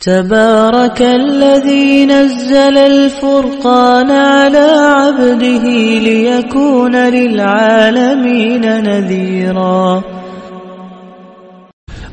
تبارك الذي نزل الفرقان على عبده ليكون للعالمين نذيرا.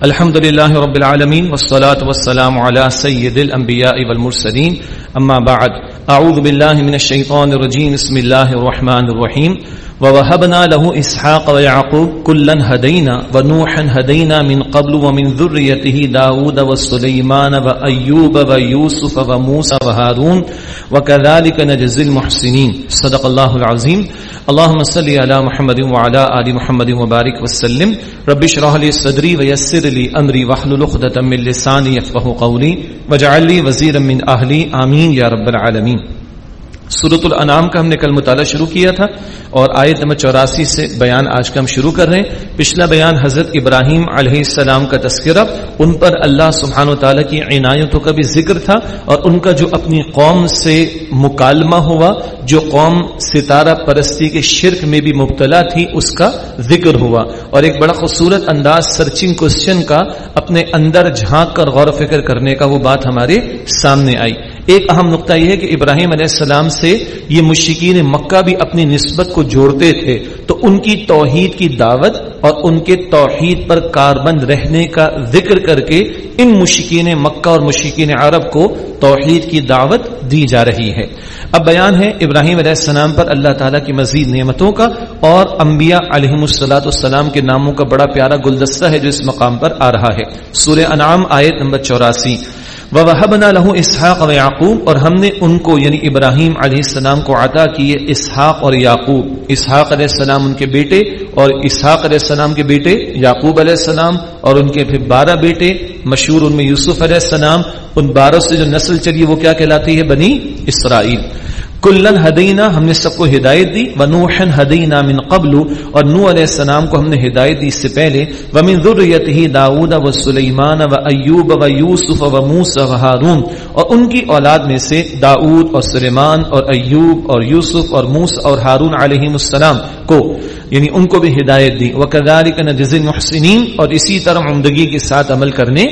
الحمد لله رب العالمين والصلاة والسلام على سيد الأنبياء والمرسلين أما بعد، أعوذ بالله من الشيطان الرجيم، بسم الله الرحمن الرحيم. ووهبنا له إسحاق ويعقوب كلا هدينا، ونوحا هدينا من قبل، ومن ذريته داود وسليمان وأيوب ويوسف وموسى وهارون، وكذلك نجزي المحسنين. صدق الله العظيم. اللهم صل على محمد وعلى آل محمد وبارك وسلم. رب اشرح لي صدري ويسر لي أمري، واحلل عقدة من لساني يفقهوا قولي، واجعل لي وزيرا من أهلي، آمين. يا رب العالمين صورت الانعام کا ہم نے کل مطالعہ شروع کیا تھا اور آیت نمبر چوراسی سے بیان آج کا ہم شروع کر رہے ہیں۔ پچھلا بیان حضرت ابراہیم علیہ السلام کا تذکرہ، ان پر اللہ سبحانہ و تعالیٰ کی عنایتوں کا بھی ذکر تھا اور ان کا جو اپنی قوم سے مکالمہ ہوا، جو قوم ستارہ پرستی کے شرک میں بھی مبتلا تھی، اس کا ذکر ہوا۔ اور ایک بڑا خوبصورت انداز سرچنگ کوشچن کا اپنے اندر جھانک کر غور و فکر کرنے کا وہ بات ہمارے سامنے آئی۔ ایک اہم نقطہ یہ ہے کہ ابراہیم علیہ السلام سے یہ مشکین مکہ بھی اپنی نسبت کو جوڑتے تھے، تو ان کی توحید کی دعوت اور ان کے توحید پر کاربند رہنے کا ذکر کر کے ان مشکین مکہ اور مشکین عرب کو توحید کی دعوت دی جا رہی ہے۔ اب بیان ہے ابراہیم علیہ السلام پر اللہ تعالیٰ کی مزید نعمتوں کا اور انبیاء علیہ السلاۃ السلام کے ناموں کا بڑا پیارا گلدستہ ہے جو اس مقام پر آ رہا ہے۔ سورہ انعام آیت نمبر چوراسی۔ وَوَهَبْنَا لَهُ اسحاق و یعقوب اور ہم نے ان کو یعنی ابراہیم علیہ السلام کو عطا کیے اسحاق اور یعقوب۔ اسحاق علیہ السلام ان کے بیٹے اور اسحاق علیہ السلام کے بیٹے، یعقوب علیہ السلام اور ان کے پھر بارہ بیٹے، مشہور ان میں یوسف علیہ السلام۔ ان بارہ سے جو نسل چلی وہ کیا کہلاتی ہے؟ بنی اسرائیل۔ کلن ہدینہ ہم نے سب کو ہدایت دی، ونوحن ہدینہ من قبل، اور نو علیہ السلام کو ہم نے ہدایت دی اس سے پہلے، ومن ہی داود و سلیمان و ایوب و یوسف و موس و ہارون، اور ان کی اولاد میں سے داود اور سلیمان اور ایوب اور یوسف اور موس اور ہارون علیہ السلام کو یعنی ان کو بھی ہدایت دی. وہ وکذالک نجزی المحسنین اور اسی طرح عمدگی کے ساتھ عمل کرنے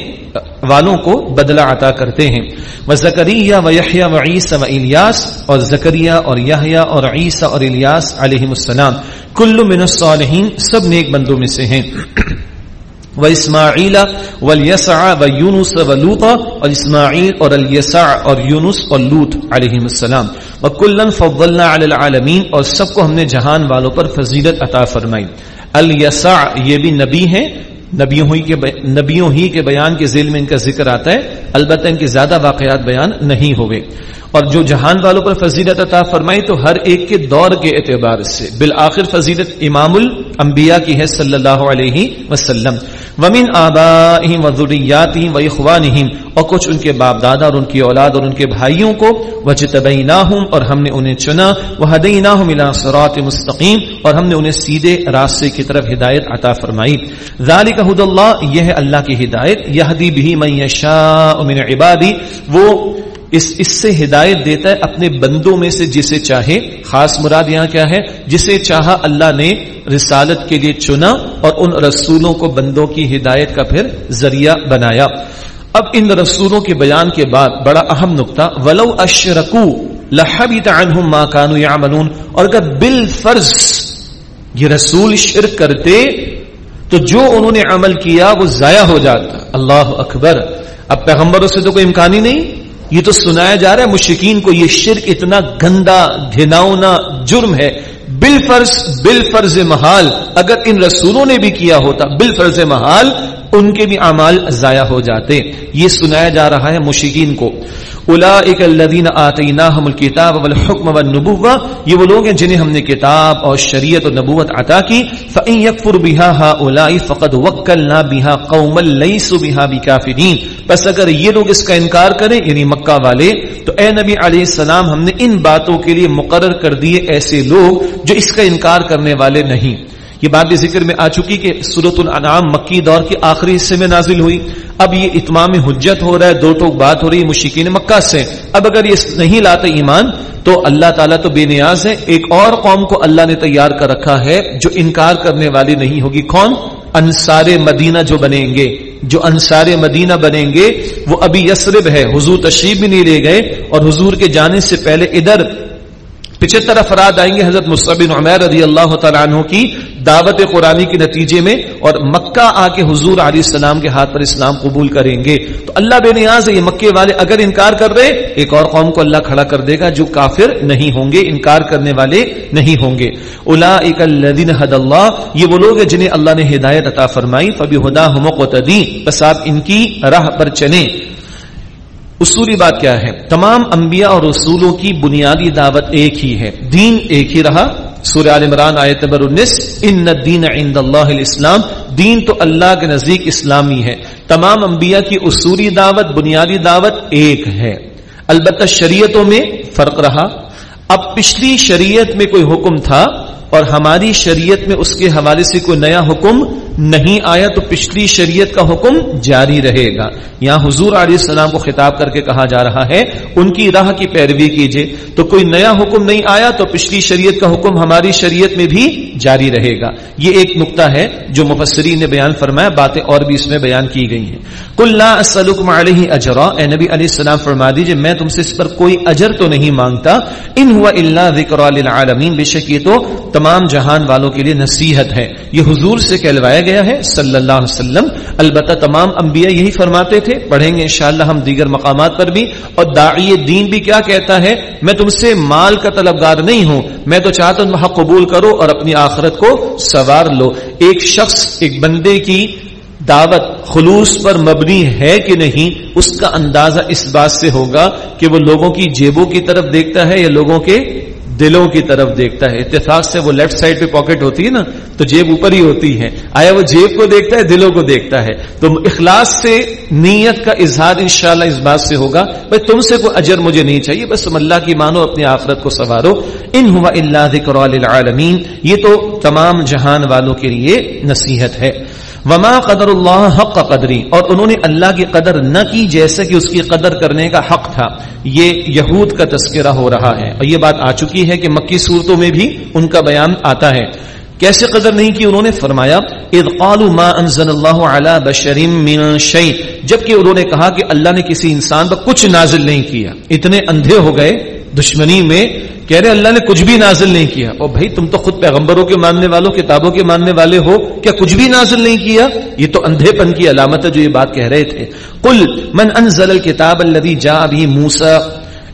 والوں کو بدلہ عطا کرتے ہیں. وہ زکریہ و یحییٰ و عیسی و الیاس اور زکریہ اور یحییٰ اور عیسی اور الیاس علیہ السلام. کل من الصالحین سب نیک بندوں میں سے ہیں. و اسماعیل و و یونس و لوطا اور اسماعیل اور الیسع اور یونس اور لوط علیہ السلام. و کلن فضلنا علی العالمین اور سب کو ہم نے جہان والوں پر فضیلت عطا فرمائی۔ الیسع یہ بھی نبی ہیں۔ نبیوں ہی کے نبیوں ہی کے بیان کے ذیل میں ان کا ذکر آتا ہے۔ البتہ ان کے زیادہ واقعات بیان نہیں ہوئے۔ اور جو جہان والوں پر فضیلت عطا فرمائی تو ہر ایک کے دور کے اعتبار سے۔ بالآخر فضیلت امام الانبیاء کی ہے صلی اللہ علیہ وسلم۔ ومن آبائهم و واخوانهم اور کچھ ان کے باپ دادا اور ان کی اولاد اور ان کے بھائیوں کو وجتبیناهم اور ہم نے انہیں چنا وهدیناهم الى صراط مستقیم اور ہم نے انہیں سیدھے راستے کی طرف ہدایت عطا فرمائی۔ ذالک حد اللہ یہ ہے اللہ کی ہدایت یہدی بھی من یشاء من عبادی وہ اس اس سے ہدایت دیتا ہے اپنے بندوں میں سے جسے چاہے۔ خاص مراد یہاں کیا ہے؟ جسے چاہا اللہ نے رسالت کے لیے چنا اور ان رسولوں کو بندوں کی ہدایت کا پھر ذریعہ بنایا۔ اب ان رسولوں کے بیان کے بعد بڑا اہم نقطہ، ولو اشرکو لحبت عنہم ما كانوا يعملون۔ اور اگر بالفرض یہ رسول شرک کرتے، تو جو انہوں نے عمل کیا وہ ضائع ہو جاتا۔ اللہ اکبر۔ اب پیغمبروں سے تو کوئی امکان ہی نہیں۔ یہ تو سنایا جا رہا ہے مشرقین کو یہ شرک اتنا گندا، گھناؤنا جرم ہے۔ بال فرض بال فرض محال، اگر ان رسولوں نے بھی کیا ہوتا بال فرض محال ان کے بھی اعمال ضائع ہو جاتے۔ یہ سنایا جا رہا ہے مشکین کو۔ اولئک الذین آتیناہم الکتاب والحکم والنبوہ۔ یہ وہ لوگ ہیں جنہیں ہم نے کتاب اور شریعت اور نبوت عطا کی۔ فَإِن يَكْفُرْ بِهَا هَؤُلَاءِ فَقَدْ وَكَّلْنَا بِهَا قَوْمًا لَيْسُوا بِهَا بِكَافِرِينَ پس اگر یہ لوگ اس کا انکار کریں یعنی مکہ والے، تو اے نبی علیہ السلام، ہم نے ان باتوں کے لیے مقرر کر دیے ایسے لوگ جو اس کا انکار کرنے والے نہیں۔ یہ بات بھی ذکر میں آ چکی کہ سورت الانعام مکی دور کے آخری حصے میں نازل ہوئی۔ اب یہ اتمام حجت ہو رہا ہے، دو ٹوک بات ہو رہی ہے مشکین مکہ سے۔ اب اگر یہ نہیں لاتے ایمان، تو اللہ تعالیٰ تو بے نیاز ہے۔ ایک اور قوم کو اللہ نے تیار کر رکھا ہے جو انکار کرنے والی نہیں ہوگی۔ کون؟ انصار مدینہ جو بنیں گے۔ جو انصار مدینہ بنیں گے، وہ ابھی یسرب ہے۔ حضور تشریف بھی نہیں لے گئے اور حضور کے جانے سے پہلے ادھر پچہتر افراد آئیں گے حضرت مصبن عمیر رضی اللہ تعالیٰ عنہ کی دعوت قرآنی کے نتیجے میں اور مکہ آ کے حضور علیہ السلام کے ہاتھ پر اسلام قبول کریں گے۔ تو اللہ بے نیاز ہے، یہ مکے والے اگر انکار کر رہے ایک اور قوم کو اللہ کھڑا کر دے گا جو کافر نہیں ہوں گے، انکار کرنے والے نہیں ہوں گے۔ الا الذین حد اللہ، یہ وہ لوگ ہیں جنہیں اللہ نے ہدایت عطا فرمائی۔ فبی ہدا ہم کو بس آپ ان کی راہ پر چلیں۔ اصولی بات کیا ہے؟ تمام انبیاء اور رسولوں کی بنیادی دعوت ایک ہی ہے۔ دین ایک ہی رہا۔ سورہ عال عمران آیت نمبر انیس، ان دین عند اللہ الاسلام دین تو اللہ کے نزدیک اسلامی ہے۔ تمام انبیاء کی اصولی دعوت، بنیادی دعوت ایک ہے۔ البتہ شریعتوں میں فرق رہا۔ اب پچھلی شریعت میں کوئی حکم تھا اور ہماری شریعت میں اس کے حوالے سے کوئی نیا حکم نہیں آیا تو پچھلی شریعت کا حکم جاری رہے گا۔ یہاں حضور علیہ السلام کو خطاب کر کے کہا جا رہا ہے، ان کی راہ کی پیروی کیجیے تو کوئی نیا حکم نہیں آیا تو پچھلی شریعت کا حکم ہماری شریعت میں بھی جاری رہے گا۔ یہ ایک نقطہ ہے جو مفسرین نے بیان فرمایا، باتیں اور بھی اس میں بیان کی گئی ہیں۔ کل علیہ اجرا۔ اے نبی علیہ السلام، فرما دیجیے میں تم سے اس پر کوئی اجر تو نہیں مانگتا۔ ان ہوا اللہ ذکر للعالمین، بے شک یہ تو تمام تمام جہان والوں کے لیے نصیحت ہے۔ یہ حضور سے کہلوایا گیا ہے صلی اللہ علیہ وسلم۔ البتہ تمام انبیاء یہی فرماتے تھے۔ پڑھیں گے انشاءاللہ ہم دیگر مقامات پر بھی۔ اور داعی دین بھی کیا کہتا ہے؟ میں تم سے مال کا طلبگار نہیں ہوں۔ میں تو چاہتا ہوں حق قبول کرو اور اپنی آخرت کو سوار لو۔ ایک شخص، ایک بندے کی دعوت خلوص پر مبنی ہے کہ نہیں، اس کا اندازہ اس بات سے ہوگا کہ وہ لوگوں کی جیبوں کی طرف دیکھتا ہے یا لوگوں کے دلوں کی طرف دیکھتا ہے۔ اتفاق سے وہ لیفٹ سائڈ پہ پاکٹ ہوتی ہے نا، تو جیب اوپر ہی ہوتی ہے آیا وہ جیب کو دیکھتا ہے، دلوں کو دیکھتا ہے۔ تو اخلاص سے نیت کا اظہار انشاءاللہ اس بات سے ہوگا، بھائی تم سے کوئی اجر مجھے نہیں چاہیے، بس تم اللہ کی مانو، اپنی آخرت کو سنوارو۔ ان ہوا اللہ ذکر یہ تو تمام جہان والوں کے لیے نصیحت ہے۔ وما قدر اللہ حق قدری اور انہوں نے اللہ کی قدر نہ کی جیسے کہ اس کی قدر کرنے کا حق تھا۔ یہ یہود کا تذکرہ ہو رہا ہے۔ اور یہ بات آ چکی ہے کہ مکی صورتوں میں بھی ان کا بیان آتا ہے۔ کیسے قدر نہیں کی انہوں نے؟ فرمایا، اذ قالوا ما انزل اللہ علی بشر من شیء جبکہ انہوں نے کہا کہ اللہ نے کسی انسان پر کچھ نازل نہیں کیا۔ اتنے اندھے ہو گئے دشمنی میں کہہ رہے اللہ نے کچھ بھی نازل نہیں کیا۔ اور بھائی تم تو خود پیغمبروں کے ماننے والوں، کتابوں کے ماننے والے ہو، کیا کچھ بھی نازل نہیں کیا؟ یہ تو اندھے پن کی علامت ہے جو یہ بات کہہ رہے تھے۔ کل من انزل الكتاب الذي جاء به موسى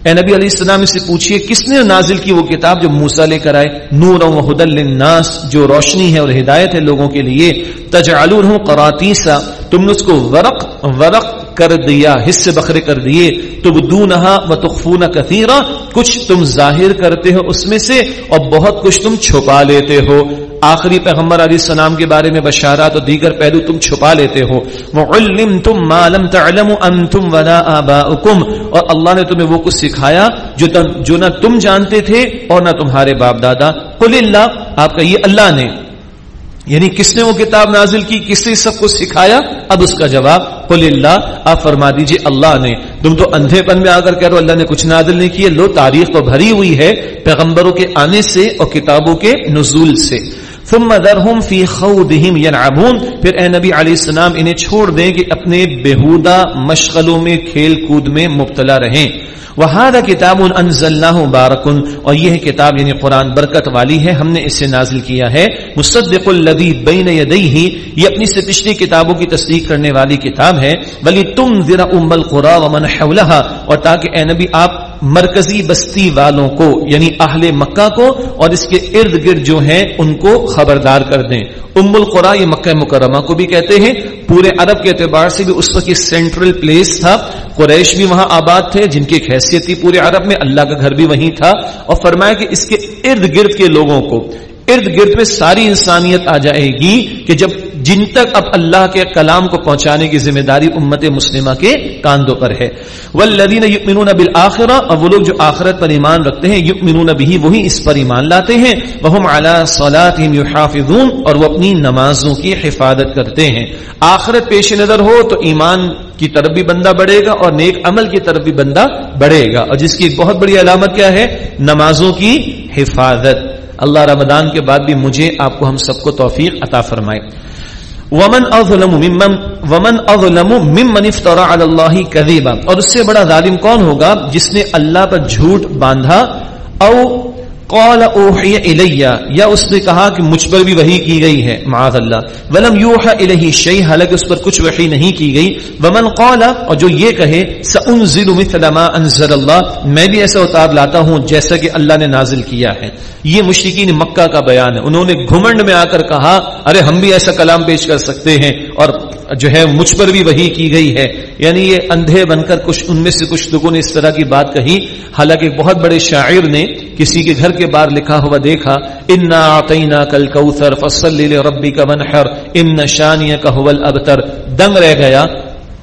اے نبی علیہ السلام سے پوچھئے، کس نے نازل کی وہ کتاب جو موسا لے کر آئے؟ نور و حدل للناس، جو روشنی ہے اور ہدایت ہے لوگوں کے لیے۔ تجعلونہ قراطیسا، تم نے اس کو ورق ورق کر دیا حصے بکھرے کر دیے۔ تبدونہا و تخفون کچھ تم ظاہر کرتے ہو اس میں سے اور بہت کچھ تم چھپا لیتے ہو۔ آخری پیغمبر علیہ السلام کے بارے میں بشارات اور دیگر پہلو تم چھپا لیتے ہو۔ وَعُلِّمْتُمْ مَا لَمْ تَعْلَمُ أَنْتُمْ وَلَا آبَاؤُكُمْ اور اللہ نے تمہیں وہ کچھ سکھایا جو, جو نہ تم جانتے تھے اور نہ تمہارے باپ دادا۔ قل اللہ آپ کا یہ اللہ نے۔ یعنی کس نے وہ کتاب نازل کی، کس نے سب کو سکھایا؟ اب اس کا جواب، قل اللہ، آپ فرما دیجیے اللہ نے۔ تم تو اندھے پن میں آ کر کہہ رہو اللہ نے کچھ نازل نہیں کیا۔ لو، تاریخ تو بھری ہوئی ہے پیغمبروں کے آنے سے اور کتابوں کے نزول سے۔ ثم ذرهم في خوضهم يلعبون پھر اے نبی علیہ السلام، انہیں چھوڑ دیں کہ اپنے بےہودہ مشغلوں میں، کھیل کود میں مبتلا رہیں۔ وہاد کتاب انزلناہ بارکن اور یہ کتاب یعنی قرآن برکت والی ہے، ہم نے اس سے نازل کیا ہے۔ مصدق الذی بین یدیہ، یہ اپنی سے پچھلی کتابوں کی تصدیق کرنے والی کتاب ہے۔ ولی تم ذرا ام القرى ومن حولها اور تاکہ اے نبی آپ مرکزی بستی والوں کو یعنی اہل مکہ کو اور اس کے ارد گرد جو ہیں ان کو خبردار کر دیں۔ ام القرا، یہ مکہ مکرمہ کو بھی کہتے ہیں۔ پورے عرب کے اعتبار سے بھی اس وقت یہ سینٹرل پلیس تھا۔ قریش بھی وہاں آباد تھے، جن کی حیثیت تھی پورے عرب میں۔ اللہ کا گھر بھی وہیں تھا۔ اور فرمایا کہ اس کے ارد گرد کے لوگوں کو، ارد گرد میں ساری انسانیت آ جائے گی کہ جب جن تک اب اللہ کے کلام کو پہنچانے کی ذمہ داری امت مسلمہ کے کاندوں پر ہے۔ والذین یؤمنون بالآخرہ اور وہ لوگ جو آخرت پر ایمان رکھتے ہیں یؤمنون بھی وہی اس پر ایمان لاتے ہیں۔ وہم علی صلاتهم یحافظون اور وہ اپنی نمازوں کی حفاظت کرتے ہیں۔ آخرت پیش نظر ہو تو ایمان کی طرف بھی بندہ بڑھے گا، اور نیک عمل کی طرف بھی بندہ بڑھے گا۔ اور جس کی ایک بہت بڑی علامت کیا ہے؟ نمازوں کی حفاظت۔ اللہ رمضان کے بعد بھی مجھے آپ کو ہم سب کو توفیق عطا فرمائے۔ ومن اظلم ممن ومن اظلم ممن افترى على الله كذبا اور اس سے بڑا ظالم کون ہوگا جس نے اللہ پر جھوٹ باندھا؟ او قال اوحی الیہ، یا اس نے کہا کہ مجھ پر بھی وحی کی گئی ہے، معاذ اللہ۔ ولم یوحى الیہ شیء، حالانکہ اس پر کچھ وحی نہیں کی گئی۔ ومن قال، اور جو یہ کہے سانزل مثل ما انزل اللہ میں بھی ایسا اتار لاتا ہوں جیسا کہ اللہ نے نازل کیا ہے۔ یہ مشرکین مکہ کا بیان ہے۔ انہوں نے گھمنڈ میں آ کر کہا، ارے ہم بھی ایسا کلام پیش کر سکتے ہیں، اور جو ہے مجھ پر بھی وہی کی گئی ہے۔ یعنی یہ اندھے بن کر کچھ ان میں سے کچھ لوگوں نے اس طرح کی بات کہی۔ حالانکہ بہت بڑے شاعر نے کسی کے گھر کے باہر لکھا ہوا دیکھا ان آتینا کل کوثر فصل ربی کا منحر ان نشانیہ کا حول ابتر دنگ رہ گیا۔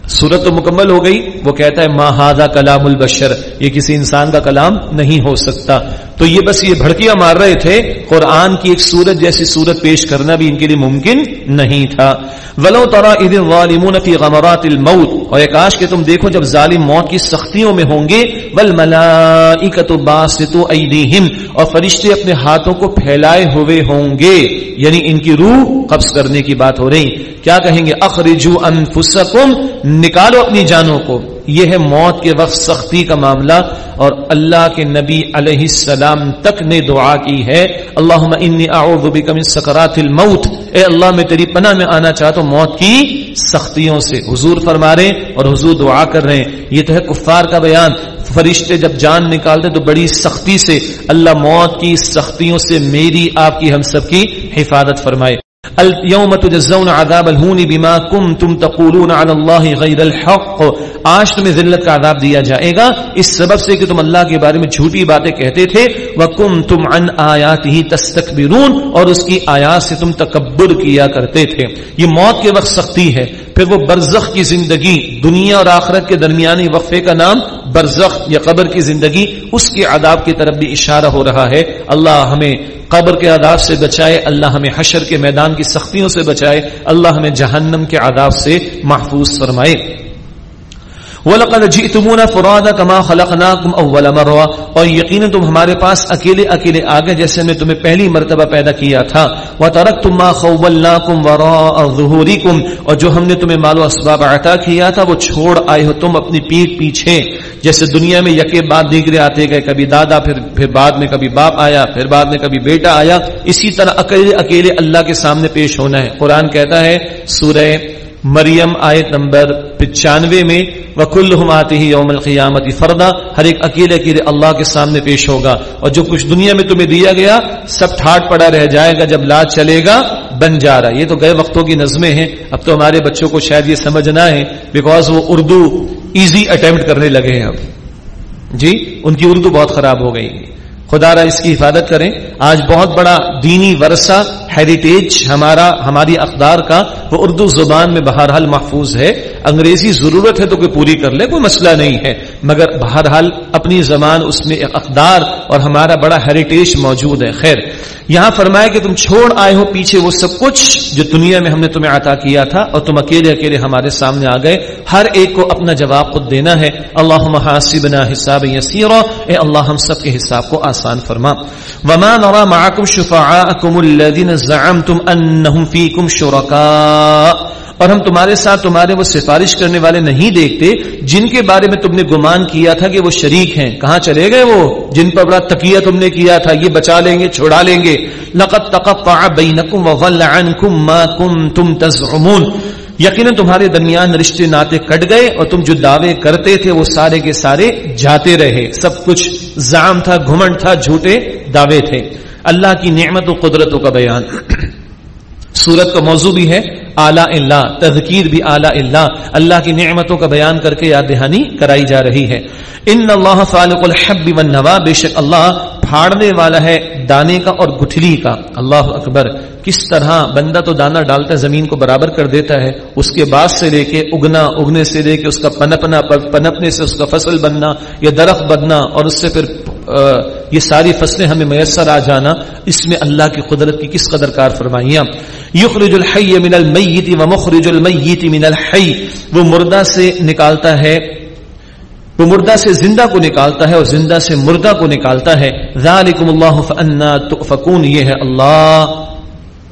صورت تو مکمل ہو گئی۔ وہ کہتا ہے ماں ہاضا کلام البشر۔ یہ کسی انسان کا کلام نہیں ہو سکتا۔ تو یہ بس یہ بھڑکیاں مار رہے تھے۔ قرآن کی ایک سورت جیسی سورت پیش کرنا بھی ان کے لیے ممکن نہیں تھا۔ ولو ترا ظالمون فی غمرات الموت اور کاش کہ تم دیکھو جب ظالم موت کی سختیوں میں ہوں گے۔ والملائکۃ باسطوا ایدیہم اور فرشتے اپنے ہاتھوں کو پھیلائے ہوئے ہوں گے۔ یعنی ان کی روح قبض کرنے کی بات ہو رہی۔ کیا کہیں گے؟ اخرجو انفسکم نکالو اپنی جانوں کو۔ یہ ہے موت کے وقت سختی کا معاملہ اور اللہ کے نبی علیہ السلام تک نے دعا کی ہے۔ اللہ اعوذ بک من سکرات الموت۔ اے اللہ، میں تیری پناہ میں آنا چاہتا ہوں موت کی سختیوں سے۔ حضور فرما رہے اور حضور دعا کر رہے ہیں۔ یہ تو ہے کفار کا بیان۔ فرشتے جب جان نکالتے تو بڑی سختی سے اللہ موت کی سختیوں سے میری آپ کی ہم سب کی حفاظت فرمائے۔ اليوم تجزون عذاب الهون بما کنتم تقولون علی اللہ غیر الحق. آج تمہیں ذلت کا عذاب دیا جائے گا. اس سبب سے کہ تم اللہ کے بارے میں جھوٹی باتیں کہتے تھے. وَكُنْتُمْ عَنْ آيَاتِهِ تَسْتَكْبِرُونَ اور اس کی آیات سے تم تکبر کیا کرتے تھے. یہ موت کے وقت سختی ہے. پھر وہ برزخ کی زندگی، دنیا اور آخرت کے درمیانی وقفے کا نام برزخ یا قبر کی زندگی، اس کے عذاب کی طرف بھی اشارہ ہو رہا ہے۔ اللہ ہمیں قبر کے عذاب سے بچائے، اللہ ہمیں حشر کے میدان کی سختیوں سے بچائے، اللہ ہمیں جہنم کے عذاب سے محفوظ فرمائے۔ وَلَقَدْ جِئْتُمُونَ فُرَادَ كَمَا خَلَقْنَاكُمْ أَوَّلَ مَرَّةٍ۔ اور یقینا تم ہمارے پاس اکیلے اکیلے آگے جیسے میں تمہیں پہلی مرتبہ پیدا کیا تھا۔ وَتَرَكْتُمْ مَا خَوَّلْنَاكُمْ وَرَاءَ ظُهُورِكُمْ۔ اور جو ہم نے تمہیں مال و اسباب عطا کیا تھا، وہ چھوڑ آئے ہو تم اپنی پیٹ پیچھے۔ جیسے دنیا میں یکے بعد دیگرے آتے گئے، کبھی دادا، پھر پھر بعد میں کبھی باپ آیا، پھر بعد میں کبھی بیٹا آیا۔ اسی طرح اکیلے اکیلے اللہ کے سامنے پیش ہونا ہے۔ قرآن کہتا ہے، سورہ مریم آیت نمبر پچانوے میں وکل آتے ہی یوم القیامت فردا ہر ایک اکیلے اکیلے اللہ کے سامنے پیش ہوگا اور جو کچھ دنیا میں تمہیں دیا گیا سب ٹھاٹ پڑا رہ جائے گا جب لاج چلے گا بن جا رہا یہ تو گئے وقتوں کی نظمیں ہیں۔ اب تو ہمارے بچوں کو شاید یہ سمجھنا ہے بیکاز وہ اردو ایزی اٹمپٹ کرنے لگے ہیں اب۔ جی ان کی اردو بہت خراب ہو گئی۔ خدا را اس کی حفاظت کریں۔ آج بہت بڑا دینی ورثہ ہیریٹیج ہمارا ہماری اقدار کا وہ اردو زبان میں بہرحال محفوظ ہے۔ انگریزی ضرورت ہے تو کوئی پوری کر لے، کوئی مسئلہ نہیں ہے۔ مگر بہرحال اپنی زبان، اس میں اقدار اور ہمارا بڑا ہیریٹیج موجود ہے۔ خیر، یہاں فرمایا کہ تم چھوڑ آئے ہو، پیچھے وہ سب کچھ جو دنیا میں ہم نے تمہیں عطا کیا تھا اور تم اکیلے اکیلے ہمارے سامنے آ گئے۔ ہر ایک کو اپنا جواب خود دینا ہے۔ اللہ محاسبنا حساب یسیرا۔ اے اللہ، ہم سب کے حساب کو آسان فرما۔ وما نرى معكم شفعاءكم الذين زعمتم انهم فيكم شركاء اور ہم تمہارے ساتھ تمہارے وہ سفارش کرنے والے نہیں دیکھتے جن کے بارے میں تم نے گمان کیا تھا کہ وہ شریک ہیں۔ کہاں چلے گئے وہ؟ جن پر بڑا تقیہ تم نے کیا تھا، یہ بچا لیں گے، چھوڑا لیں گے۔ لقد تقطع بینکم وضل عنکم ما کنتم تزعمون۔ یقینا تمہارے درمیان رشتے ناطے کٹ گئے اور تم جو دعوے کرتے تھے وہ سارے کے سارے جاتے رہے۔ سب کچھ زام تھا، گھمنڈ تھا، جھوٹے دعوے تھے۔ اللہ کی نعمت و قدرتوں کا بیان۔ سورت کا موضوع بھی ہے اعلی اللہ، تذکیر بھی اعلی اللہ۔ اللہ کی نعمتوں کا بیان کر کے یاد دہانی کرائی جا رہی ہے۔ ان اللہ فالق الحب والنوا، بے شک اللہ پھاڑنے والا ہے دانے کا اور گٹھلی کا۔ اللہ اکبر، کس طرح بندہ تو دانا ڈالتا ہے، زمین کو برابر کر دیتا ہے، اس کے بعد سے لے کے اگنا، اگنے سے لے کے اس کا پنپنا، پنپنے سے اس کا فصل بننا یا درخت بننا اور اس سے پھر یہ ساری فصلیں ہمیں میسر آ جانا، اس میں اللہ کی قدرت کی کس قدر کار فرمائیاں یخرج الحی من المیت و مخرج المیت من الحی۔ وہ مردہ سے نکالتا ہے، وہ مردہ سے زندہ کو نکالتا ہے اور زندہ سے مردہ کو نکالتا ہے۔ ذالکم اللہ فانا تؤفکون، یہ ہے اللہ۔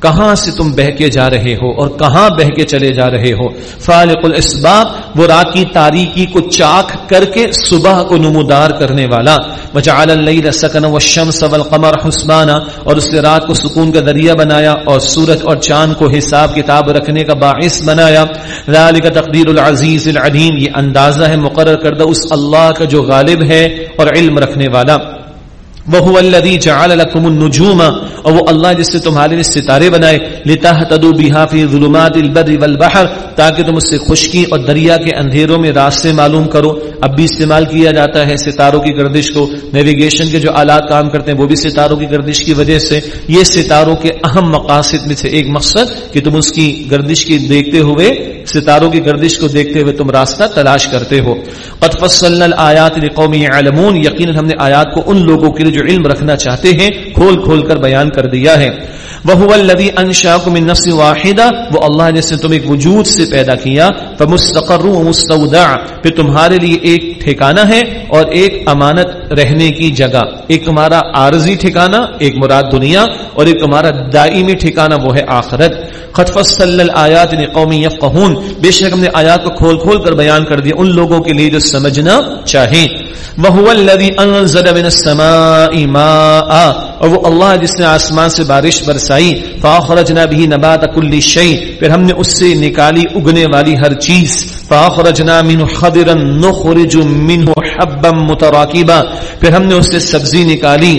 کہاں سے تم بہ کے جا رہے ہو اور کہاں بہ کے چلے جا رہے ہو؟ فالق الاسباب، وہ رات کی تاریکی کو چاک کر کے صبح کو نمودار کرنے والا۔ وجعل اللیل سکن والشمس والقمر حسبانا، اور اس نے رات کو سکون کا ذریعہ بنایا اور سورج اور چاند کو حساب کتاب رکھنے کا باعث بنایا۔ ذالک تقدیر العزیز العلیم، یہ اندازہ ہے مقرر کردہ اس اللہ کا جو غالب ہے اور علم رکھنے والا۔ وہ الذي جعل لكم النجوم اور وہ اللہ جس نے تمہارے لیے ستارے بنائے، لتهتدوا بها في ظلمات البر والبحر تاکہ تم اس سے خشکی اور دریا کے اندھیروں میں راستے معلوم کرو۔ اب بھی استعمال کیا جاتا ہے ستاروں کی گردش کو۔ نیویگیشن کے جو آلات کام کرتے ہیں، وہ بھی ستاروں کی گردش کی وجہ سے۔ یہ ستاروں کے اہم مقاصد میں سے ایک مقصد کہ تم اس کی گردش کی دیکھتے ہوئے، ستاروں کی گردش کو دیکھتے ہوئے تم راستہ تلاش کرتے ہو۔ قد فصلنا الآیات لقوم يعلمون۔ یقینا ہم نے آیات کو ان لوگوں کے لیے جو علم رکھنا چاہتے ہیں، کھول کھول کر بیان کر دیا ہے۔ وہ الذي انشاكم من نفس واحده وہ اللہ جس نے تم ایک وجود سے پیدا کیا۔ فمستقر ومستودع۔ پھر تمہارے لیے ایک ٹھکانہ ہے اور ایک امانت۔ رہنے کی جگہ۔ ایک تمہارا عارضی ٹھکانہ، ایک مراد دنیا، اور ایک تمہارا دائمی ٹھکانہ وہ ہے آخرت۔ قد فصل الآیات لقوم يفقهون۔ بے شک ہم نے آیات کو کھول کھول کر بیان کر دیا ان لوگوں کے لیے جو سمجھنا چاہیں۔ انزل من السماء ماء۔ اور وہ اللہ جس نے آسمان سے بارش برسائی۔ فاخرجنا به نبات كل شيء۔ پھر ہم نے اس سے نکالی اگنے والی ہر چیز۔ فاخرجنا منه خضرا نخرج منه حبا متراكبا۔ پھر ہم نے اس سے سبزی نکالی،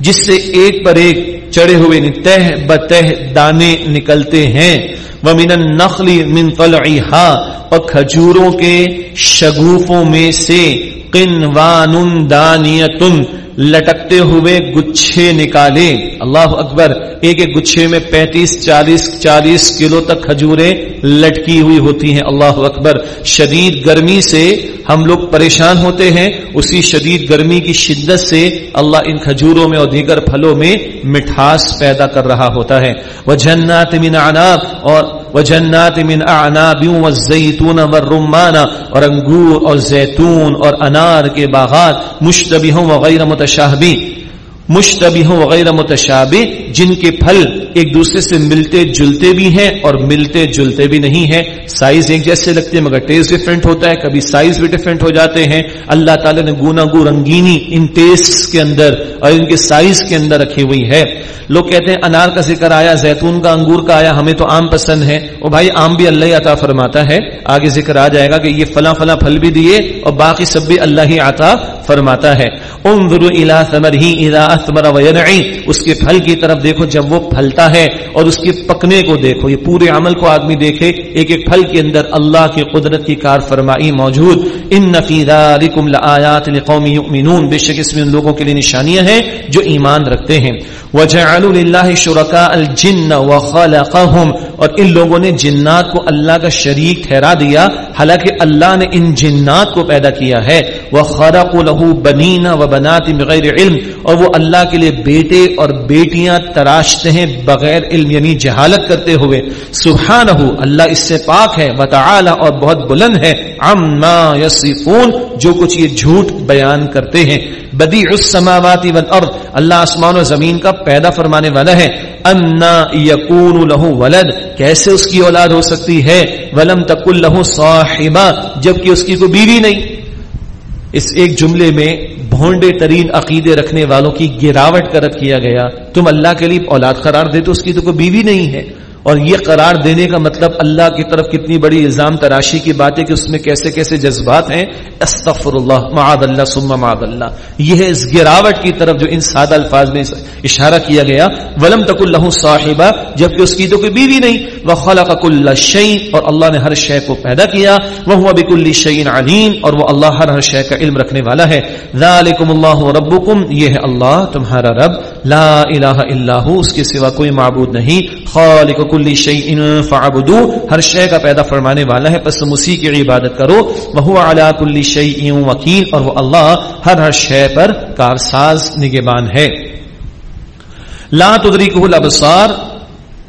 جس سے ایک پر ایک چڑے ہوئے یعنی تہ بتہ دانے نکلتے ہیں۔ ومن النخل من طلعها، اور کھجوروں کے شگوفوں میں سے قنوان دانیتن لٹکتے ہوئے گچھے نکالے۔ اللہ اکبر ایک ایک گچھے میں پینتیس، چالیس چالیس کلو تک کھجوریں لٹکی ہوئی ہوتی ہیں۔ اللہ اکبر۔ شدید گرمی سے ہم لوگ پریشان ہوتے ہیں۔ اسی شدید گرمی کی شدت سے اللہ ان کھجوروں میں اور دیگر پھلوں میں مٹھاس پیدا کر رہا ہوتا ہے۔ وہ جنات من عناب اور وہ جنات من اعناب والزیتون والرمان اور انگور اور زیتون اور انار کے باغات مشتبہ وغیرہ متشابہ مشتبہ وغیرہ متشابہ، جن کے پھل ایک دوسرے سے ملتے جلتے بھی ہیں اور ملتے جلتے بھی نہیں ہیں۔ سائز ایک جیسے لگتے ہیں مگر ٹیسٹ ڈفرینٹ ہوتا ہے۔ کبھی سائز بھی ڈفرینٹ ہو جاتے ہیں۔ اللہ تعالیٰ نے گونا گو رنگینی ان ٹیسٹ کے اندر اور ان کے سائز کے اندر رکھی ہوئی ہے۔ لوگ کہتے ہیں انار کا ذکر آیا، زیتون کا، انگور کا آیا، ہمیں تو آم پسند ہے۔ وہ بھائی آم بھی اللہ عطا فرماتا ہے۔ آگے ذکر آ جائے گا کہ یہ فلاں فلاں پھل بھی دیے اور باقی سب بھی اللہ ہی عطا فرماتا ہے، انظروا الى ثمره اذا اثمر وينعي اس کے پھل کی طرف دیکھو، جب وہ پھلتا ہے اور اس کے پکنے کو دیکھو، یہ پورے عمل کو آدمی دیکھے، ایک ایک پھل کے اندر اللہ کی قدرت کی کار فرمائی موجود۔ ان فی ذالکم لآیات لقوم یؤمنون بے شک اس میں ان لوگوں کے لیے نشانیاں ہیں جو ایمان رکھتے ہیں۔ وجعلوا لله شركاء الجن وخلقهم اور ان لوگوں نے جنات کو اللہ کا شریک ٹھہرا دیا، حالانکہ اللہ نے ان جنات کو پیدا کیا ہے۔ وخرقوا له بنین وبنات بغیر علم اور وہ اللہ کے لیے بیٹے اور بیٹیاں تراشتے ہیں بغیر علم یعنی جہالت کرتے ہوئے۔ سبحانہ، اللہ اس سے پاک ہے وتعالى اور بہت بلند ہے۔ عما یصفون جو کچھ یہ جھوٹ بیان کرتے ہیں۔ بدیع السماوات والارض، اللہ آسمان و زمین کا پیدا فرمانے والا ہے۔ انا یکون له ولد، کیسے اس کی اولاد ہو سکتی ہے؟ ولم تکن له صاحبہ جبکہ اس کی کوئی بیوی نہیں۔ اس ایک جملے میں بھونڈے ترین عقیدے رکھنے والوں کی گراوٹ کا کیا گیا۔ تم اللہ کے لیے اولاد قرار دیتے اس کی تو کوئی بیوی نہیں ہے۔ اور یہ قرار دینے کا مطلب اللہ کی طرف کتنی بڑی الزام تراشی کی بات ہے کہ اس میں کیسے کیسے جذبات ہیں؟ استغفر اللہ معاذ اللہ ثم معاذ اللہ یہ ہے اس گراوٹ کی طرف جو ان سادہ الفاظ میں اشارہ کیا گیا۔ ولم تک اللہ صاحبہ جبکہ اس کی تو کوئی بیوی نہیں۔ وہ خلق کل شعین اور اللہ نے ہر شے کو پیدا کیا۔ وہ بک الشعین علیم اور وہ اللہ ہر ہر شے کا علم رکھنے والا ہے۔ ذالکم اللہ ربکم یہ ہے اللہ، تمہارا رب۔ لا الہ الا ہو اس کے سوا کوئی معبود نہیں۔ خالق کل شیء فعبدو ہر شے کا پیدا فرمانے والا ہے، پس اسی کی عبادت کرو۔ وہ علی کل شیء وکیل، اور وہ اللہ ہر ہر شے پر کارساز نگہبان ہے۔ لا تدریکہ الابصار،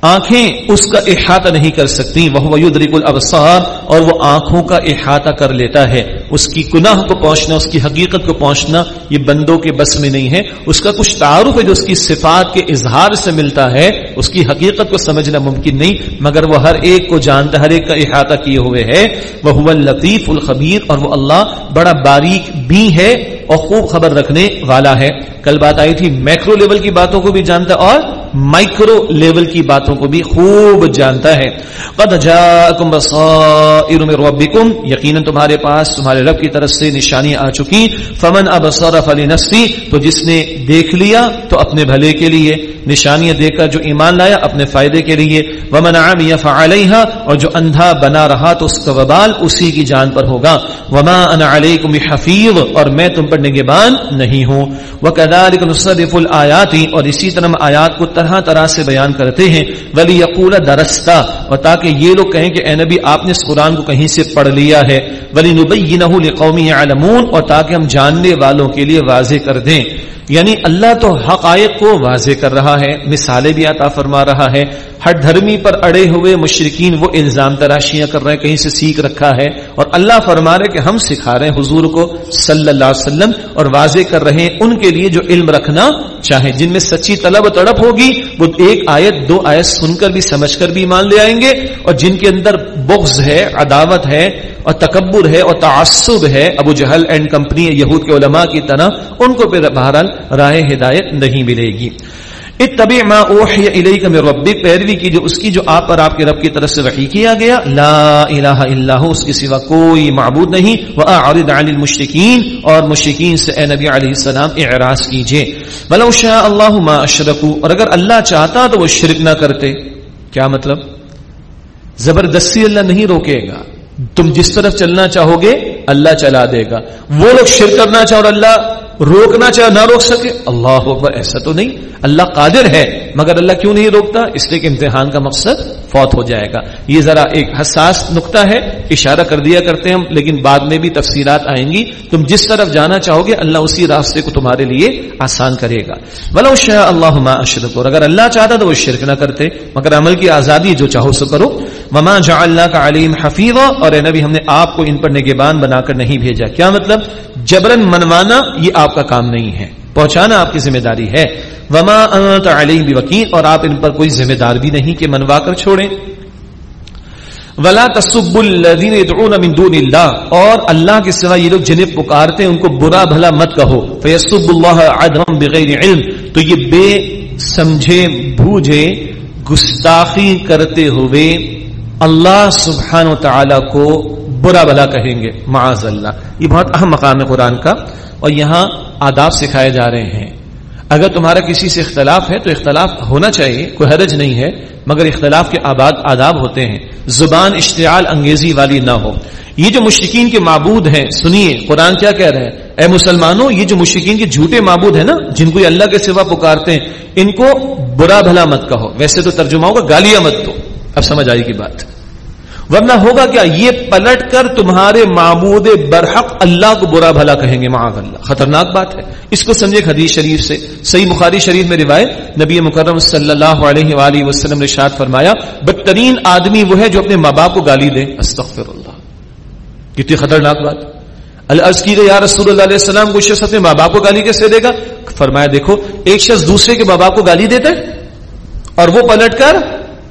آنکھیں اس کا احاطہ نہیں کر سکتی۔ وہ یدرک الابصار، اور وہ آنکھوں کا احاطہ کر لیتا ہے۔ اس کی گناہ کو پہنچنا، اس کی حقیقت کو پہنچنا یہ بندوں کے بس میں نہیں ہے۔ اس کا کچھ تعارف ہے جو اس کی صفات کے اظہار سے ملتا ہے، اس کی حقیقت کو سمجھنا ممکن نہیں، مگر وہ ہر ایک کو جانتا ہر ایک کا احاطہ کیے ہوئے ہے۔ وہ لطیف الخبیر اور وہ اللہ بڑا باریک بھی ہے اور خوب خبر رکھنے والا ہے۔ کل بات آئی تھی میکرو لیول کی باتوں کو بھی جانتا اور مائکرو لیول کی باتوں کو بھی خوب جانتا ہے۔ قد جاءکم بصائر من ربکم، یقینا تمہارے پاس، تمہارے رب کی طرف سے نشانیاں آ چکی۔ فمن ابصر فلنفسه تو جس نے دیکھ لیا، تو اپنے بھلے کے لیے۔ نشانیاں دے کر جو ایمان لایا، اپنے فائدے کے لیے۔ ومن عمی فعلیہا، اور جو اندھا بنا رہا، تو اس کا وبال اسی کی جان پر ہوگا۔ وما انا علیکم حفیظ اور میں تم پر نگہبان نہیں ہوں۔ وکذالک نصرف الآیات اور اسی طرح آیات کو طرح طرح سے بیان کرتے ہیں۔ ولی یقول درستا اور تاکہ یہ لوگ کہیں کہ اے نبی آپ نے اس قرآن کو کہیں سے پڑھ لیا ہے۔ ولی نبینہ لقوم یعلمون اور تاکہ ہم جاننے والوں کے لیے واضح کر دیں۔ یعنی اللہ تو حقائق کو واضح کر رہا ہے، مثالیں بھی عطا فرما رہا ہے۔ ہر دھرمی پر اڑے ہوئے مشرقین وہ الزام تراشیاں کر رہے ہیں، کہیں سے سیکھ رکھا ہے۔ اور اللہ فرما رہے کہ ہم سکھا رہے ہیں حضور کو صلی اللہ علیہ وسلم اور واضح کر رہے ہیں ان کے لیے جو علم رکھنا چاہے جن میں سچی طلب و تڑپ ہوگی وہ ایک آیت دو آیت سن کر بھی سمجھ کر بھی مان لے آئیں گے اور جن کے اندر بغض ہے، عداوت ہے اور تکبر ہے اور تعصب ہے، ابو جہل اینڈ کمپنی یہود کے علماء کی طرح، ان کو بہرحال راہ ہدایت نہیں ملے گی۔ اتبع ما اوحی الیک من ربک، پیروی کی جو اس کی جو آپ پر آپ کے رب کی طرف سے وحی کیا گیا، لا الہ الا ہو، اس کے سوا کوئی معبود نہیں واعرض عن المشرکین، اور مشرکین سے اے نبی علیہ السلام اعراض کیجیے۔ ولو شاء اللہ ما اشرکوا اور اگر اللہ چاہتا تو وہ شرک نہ کرتے۔ کیا مطلب؟ زبردستی اللہ نہیں روکے گا۔ تم جس طرف چلنا چاہو گے، اللہ چلا دے گا۔ وہ لوگ شرک کرنا چاہو اور اللہ روکنا چاہے نہ روک سکے، اللہ اکبر، ایسا تو نہیں۔ اللہ قادر ہے، مگر اللہ کیوں نہیں روکتا؟ اس لیے کہ امتحان کا مقصد فوت ہو جائے گا۔ یہ ذرا ایک حساس نقطہ ہے، اشارہ کر دیا کرتے ہیں لیکن بعد میں بھی تفصیلات آئیں گی۔ تم جس طرف جانا چاہو گے، اللہ اسی راستے کو تمہارے لیے آسان کرے گا۔ بلو شاہ اللہ اشرک اور اگر اللہ چاہتا تو وہ شرک نہ کرتے، مگر عمل کی آزادی جو چاہو سو کرو۔ مما جا اللہ کا علیم حفیظ اور اے نبی ہم نے آپ کو ان پر نگبان بنا کر نہیں بھیجا۔ کیا مطلب؟ جبرن منوانا یہ آپ کا کام نہیں ہے۔ پہنچانا آپ کی ذمہ داری ہے۔ وما انت علیہ وکیل اور آپ ان پر کوئی ذمہ دار بھی نہیں کہ منوا کر چھوڑیں۔ ولا تصب الذين يدعون من دون اللہ اور اللہ کے سوا یہ لوگ جنہیں پکارتے ہیں ان کو برا بھلا مت کہو۔ فیسب اللہ عدم بغیر علم۔ تو یہ بے سمجھے، بوجھے، گستاخی کرتے ہوئے اللہ سبحانہ و تعالی کو برا بھلا کہیں گے، معاذ اللہ۔ یہ بہت اہم مقام ہے قرآن کا۔ اور یہاں آداب سکھائے جا رہے ہیں۔ اگر تمہارا کسی سے اختلاف ہے تو اختلاف ہونا چاہیے، کوئی حرج نہیں ہے، مگر اختلاف کے آباد آداب ہوتے ہیں۔ زبان اشتعال انگیزی والی نہ ہو۔ یہ جو مشرقین کے معبود ہیں، سنیے، قرآن کیا کہہ رہے ہیں اے مسلمانوں، یہ جو مشرقین کے جھوٹے معبود ہیں نا، جن کو یہ اللہ کے سوا پکارتے ہیں، ان کو برا بھلا مت کہو۔ ویسے تو ترجمہ ہوگا، گالیاں مت دو۔ اب سمجھ آئے گی بات۔ ورنہ ہوگا کیا؟ یہ پلٹ کر تمہارے معبود برحق اللہ کو برا بھلا کہیں گے، معاذ اللہ۔ خطرناک بات ہے۔ اس کو سمجھے حدیث شریف سے۔ صحیح بخاری شریف میں روایت، نبی مکرم صلی اللہ علیہ وآلہ وسلم نے شاد فرمایا، بدترین آدمی وہ ہے جو اپنے ماں باپ کو گالی دے۔ استغفر اللہ کتنی خطرناک بات۔ الرض کی گئی، یا رسول اللہ علیہ السلام کو شخص اپنے ماں باپ کو گالی کیسے دے گا؟ فرمایا، دیکھو، ایک شخص دوسرے کے ماں باپ کو گالی دیتا ہے اور وہ پلٹ کر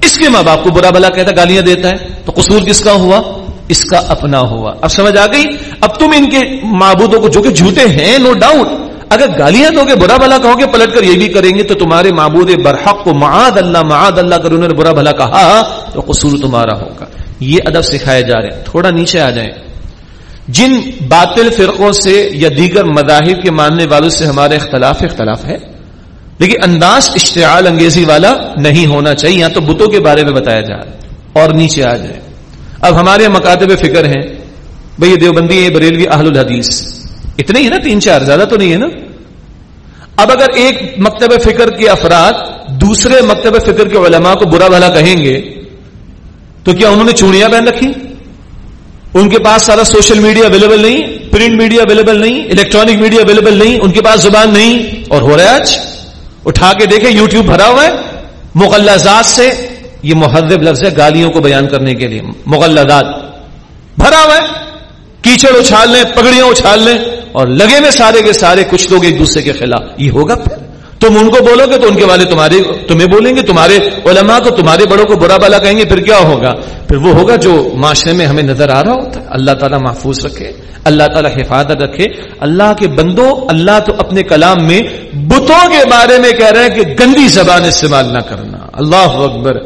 اس کے ماں باپ کو برا بلا کہتا گالیاں دیتا ہے، تو قصور کس کا ہوا؟ اس کا اپنا ہوا۔ اب سمجھ آ گئی؟ اب تم ان کے معبودوں کو جو کہ جھوٹے ہیں نو ڈاؤٹ اگر گالیاں دو گے، برا بھلا کہو گے، پلٹ کر یہ بھی کریں گے، تو تمہارے معبود برحق کو معاد اللہ معاد اللہ کر انہوں نے برا بھلا کہا، تو قصور تمہارا ہوگا۔ یہ ادب سکھائے جا رہے ہیں۔ تھوڑا نیچے آ جائیں۔ جن باطل فرقوں سے یا دیگر مذاہب کے ماننے والوں سے ہمارے اختلاف اختلاف ہے لیکن انداز اشتعال انگیزی والا نہیں ہونا چاہیے، یہاں تو بتوں کے بارے میں بتایا جا رہا اور نیچے آ جائے۔ اب ہمارے مکاتب فکر ہیں، بھئی یہ دیوبندی ہے بریلوی اہل الحدیث۔ اتنے ہی نا، تین چار، زیادہ تو نہیں ہے نا؟ اب اگر ایک مکتب فکر کے افراد دوسرے مکتب فکر کے علماء کو برا بھلا کہیں گے، تو کیا انہوں نے چوڑیاں پہن رکھی؟ ان کے پاس سارا سوشل میڈیا اویلیبل نہیں، پرنٹ میڈیا اویلیبل نہیں الیکٹرانک میڈیا اویلیبل نہیں، ان کے پاس زبان نہیں، اور ہو رہا ہے آج؟ اٹھا کے دیکھیں، یوٹیوب بھرا ہوا ہے۔ مغلزات سے یہ محرب لفظ ہے گالیوں کو بیان کرنے کے لیے۔ مغلزات بھرا ہوا ہے۔ کیچڑ اچھال لیں، پگڑیاں اچھال لیں اور لگے میں سارے کے سارے کچھ لوگ ایک دوسرے کے خلاف۔ یہ ہوگا پھر؟ تم ان کو بولو گے تو ان کے والے تمہارے تمہیں بولیں گے، تمہارے علماء کو تمہارے بڑوں کو برا بالا کہیں گے، پھر کیا ہوگا؟ پھر وہ ہوگا جو معاشرے میں ہمیں نظر آ رہا ہوتا۔ ہے اللہ تعالیٰ محفوظ رکھے، اللہ تعالیٰ حفاظت رکھے۔ اللہ کے بندوں، اللہ تو اپنے کلام میں بتوں کے بارے میں کہہ رہے ہیں کہ گندی زبان استعمال نہ کرنا۔ اللہ اکبر۔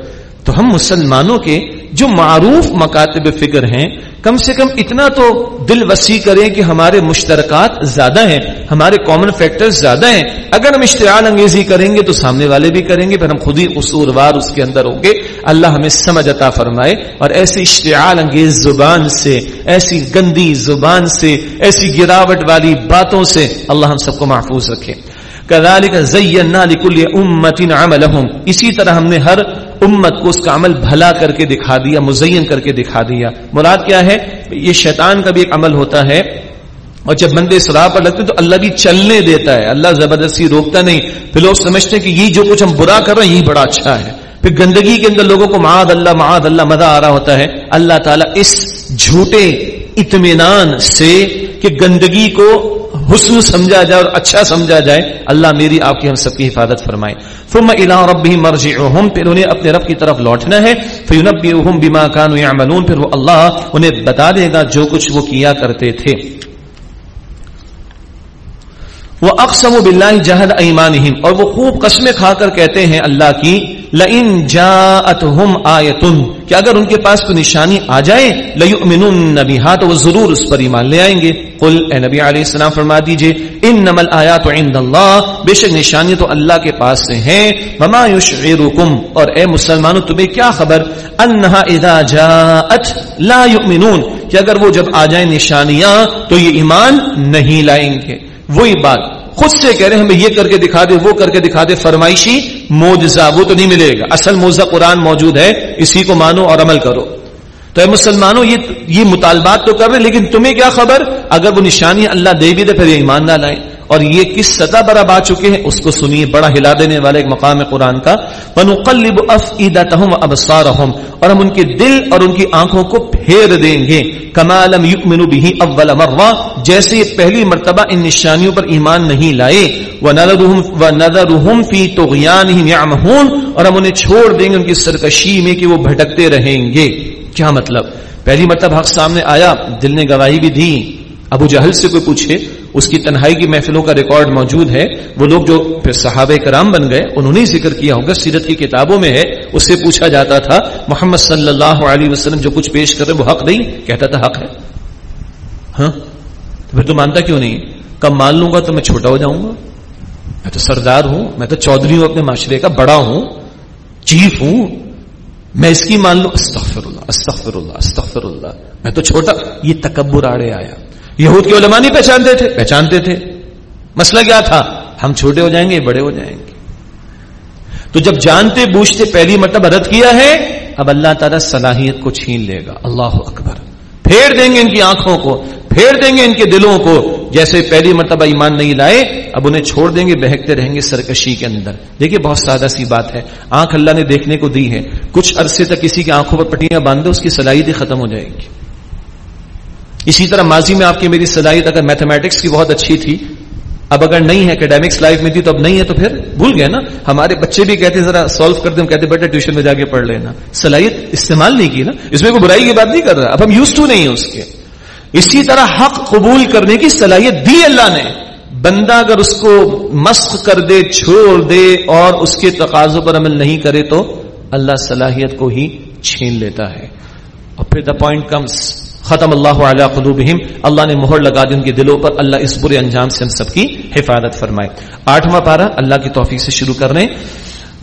تو ہم مسلمانوں کے جو معروف مکاتب فکر ہیں، کم سے کم اتنا تو دل وسیع کریں کہ ہمارے مشترکات زیادہ ہیں، ہمارے کامن فیکٹر زیادہ ہیں۔ اگر ہم اشتعال انگیزی کریں گے تو سامنے والے بھی کریں گے، پھر ہم خود ہی قصوروار اس کے اندر ہوں گے۔ اللہ ہمیں سمجھ عطا فرمائے اور ایسی اشتعال انگیز زبان سے، ایسی گندی زبان سے، ایسی گراوٹ والی باتوں سے اللہ ہم سب کو محفوظ رکھے۔ كذلك زينا لكل امه عملهم اسی طرح ہم نے ہر امت کو اس کا عمل بھلا کر کے دکھا دیا، مزین کر کے دکھا دیا۔ مراد کیا ہے؟ یہ شیطان کا بھی ایک عمل ہوتا ہے۔ اور جب بندے سراہ پر لگتے تو اللہ بھی چلنے دیتا ہے۔ اللہ زبردستی روکتا نہیں۔ پھر لوگ سمجھتے ہیں کہ یہ جو کچھ ہم برا کر رہے ہیں یہی بڑا اچھا ہے۔ پھر گندگی کے اندر لوگوں کو معاد اللہ معاد اللہ مزہ آ رہا ہوتا ہے۔ اللہ تعالیٰ اس جھوٹے اطمینان سے کہ گندگی کو حسن سمجھا جائے اور اچھا سمجھا جائے، اللہ میری آپ کی ہم سب کی حفاظت فرمائے۔ ثم الى ربهم مرجعهم، پھر انہیں اپنے رب کی طرف لوٹنا ہے۔ فینبئهم بما كانوا يعملون، پھر وہ اللہ انہیں بتا دے گا جو کچھ وہ کیا کرتے تھے۔ وہ اقسم باللہ جہد ایمانہم اور وہ خوب قسمیں کھا کر کہتے ہیں اللہ کی، لئن جاءتهم آیتن کہ اگر ان کے پاس کوئی نشانی آ جائے لئیؤمنن بها، تو وہ ضرور اس پر ایمان لے آئیں گے۔ قل اے نبی علیہ السلام، فرما دیجیے انما الآیات عند اللہ بے شک نشانی تو اللہ کے پاس سے ہیں۔ وما یشعرکم اور اے مسلمانوں، تمہیں کیا خبر؟ انہا اذا جاءت لا یؤمنون کہ اگر وہ جب آ جائیں نشانیاں، تو یہ ایمان نہیں لائیں گے۔ وہی بات۔ خود سے کہہ رہے ہیں، ہمیں یہ کر کے دکھا دے، وہ کر کے دکھا دے، فرمائشی موجزہ وہ تو نہیں ملے گا۔ اصل موجزہ قرآن موجود ہے، اسی کو مانو اور عمل کرو۔ تو اے مسلمانوں، یہ یہ مطالبات تو کر رہے لیکن تمہیں کیا خبر؟ اگر وہ نشانی اللہ دے بھی دے، پھر یہ ایمان نہ لائیں۔ اور یہ کس سطح پر اب آ چکے ہیں اس کو سنیے، بڑا ہلا دینے والے ایک مقام قرآن کا۔ ونقلب افئدتهم وابصارهم اور ہم ان کے دل اور ان کی آنکھوں کو پھیر دیں گے۔ کما لم یؤمنوا به اول مره جیسے یہ پہلی مرتبہ ان نشانیوں پر ایمان نہیں لائے۔ ونذرهم ونذرهم في طغيانهم اور ہم انہیں چھوڑ دیں گے، ان کی سرکشی میں کہ وہ بھٹکتے رہیں گے۔ کیا مطلب؟ پہلی مرتبہ حق سامنے آیا، دل نے گواہی بھی دی۔ ابو جہل سے کوئی پوچھے اس کی تنہائی کی محفلوں کا ریکارڈ موجود ہے۔ وہ لوگ جو پھر صحابہ کرام بن گئے، انہوں نے ذکر کیا ہوگا۔ سیرت کی کتابوں میں ہے، اس سے پوچھا جاتا تھا، محمد صلی اللہ علیہ وسلم جو کچھ پیش کر رہے، وہ حق نہیں؟ کہتا تھا حق ہے۔ ہاں؟ تو پھر تو مانتا کیوں نہیں؟ کب مان لوں گا تو میں چھوٹا ہو جاؤں گا۔ میں تو سردار ہوں، میں تو چودھری ہوں، اپنے معاشرے کا بڑا ہوں، چیف ہوں۔ میں اس کی مان لوں۔ استغفر اللہ استغفر اللہ استغفر اللہ۔ میں تو چھوٹا، یہ تکبر آڑے آیا۔ یہود کے علماء نہیں پہچانتے تھے؟ پہچانتے تھے۔ مسئلہ کیا تھا؟ ہم چھوٹے ہو جائیں گے، بڑے ہو جائیں گے۔ تو جب جانتے بوجھتے پہلی مرتبہ رد کیا ہے، اب اللہ تعالیٰ صلاحیت کو چھین لے گا۔ اللہ اکبر۔ پھیر دیں گے ان کی آنکھوں کو، پھیر دیں گے ان کے دلوں کو۔ جیسے پہلی مرتبہ ایمان نہیں لائے، اب انہیں چھوڑ دیں گے، بہکتے رہیں گے سرکشی کے اندر۔ دیکھیے، بہت سادہ سی بات ہے۔ آنکھ اللہ نے دیکھنے کو دی ہے۔ کچھ عرصے تک کسی کی آنکھوں پر پٹیاں باندھ دو اس کی صلاحیت ہی ختم ہو جائے گی۔ اسی طرح ماضی میں آپ کی میری صلاحیت اگر میتھمیٹکس کی بہت اچھی تھی، اب اگر نہیں ہے اکیڈیمکس لائف میں تھی تو اب نہیں ہے تو پھر بھول گئے نا۔ ہمارے بچے بھی کہتے ہیں، ذرا سالو کرتے کہتے بیٹا ٹیوشن میں جا کے پڑھ لینا۔ صلاحیت استعمال نہیں کی نا۔ اس میں کوئی برائی کی بات نہیں کر رہا۔ اب ہم یوز ٹو نہیں ہیں اس کے۔ اسی طرح حق قبول کرنے کی صلاحیت دی اللہ نے۔ بندہ اگر اس کو مسخ کر دے، چھوڑ دے اور اس کے تقاضوں پر عمل نہیں کرے تو اللہ صلاحیت کو ہی چھین لیتا ہے۔ اور پھر دا پوائنٹ کمس ختم اللہ علیہ قلوبہم، اللہ نے مہر لگا دی ان کے دلوں پر، اللہ اس برے انجام سے ہم سب کی حفاظت فرمائے۔ آٹھواں پارا اللہ کی توفیق سے شروع کر رہے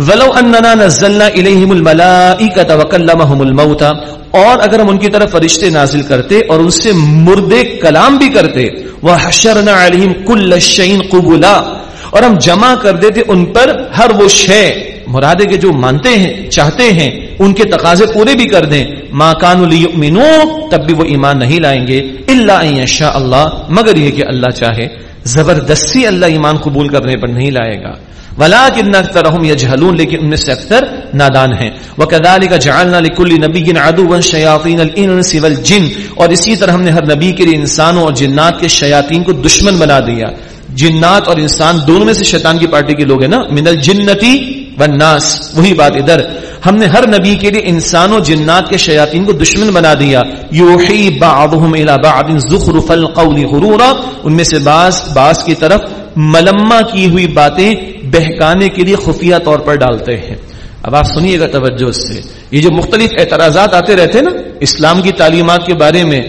ولو اننا نزلنا الیہم الملائکۃ وکلمہم الموتى اور اگر ہم ان کی طرف فرشتے نازل کرتے اور ان سے مردے کلام بھی کرتے، وحشرنا علیہم کل شیء قبلا، اور ہم جمع کر دیتے ان پر ہر وہ شے۔ مرادے کے جو مانتے ہیں، چاہتے ہیں ان کے تقاضے پورے بھی کر دیں۔ ماں کان تب بھی وہ ایمان نہیں لائیں گے۔ اللہ شاء اللہ، مگر یہ کہ اللہ چاہے۔ زبردستی اللہ ایمان قبول کرنے پر نہیں لائے گا۔ ولاکن اکثرهم یجهلون لیکن ان میں سے اکثر نادان ہیں۔ وکذالک جعلنا لكل نبی عدوا شیاطین الانس والجن۔ اور اسی طرح ہم نے ہر نبی کے لیے انسانوں اور جنات کے شیاطین کو دشمن بنا دیا۔ جنات اور انسان دونوں میں سے شیطان کی پارٹی کے لوگ ہیں نا۔ من الجنتی والناس، وہی بات ادھر۔ ہم نے ہر نبی کے لیے انسان و جنات کے شیاطین کو دشمن بنا دیا. یوحی بعضهم الى بعض زخرف القول غرورا. ان میں سے بعض بعض کی طرف ملما کی ہوئی باتیں بہکانے کے لیے خفیہ طور پر ڈالتے ہیں۔ اب آپ سنیے گا توجہ سے۔ یہ جو مختلف اعتراضات آتے رہتے نا، اسلام کی تعلیمات کے بارے میں،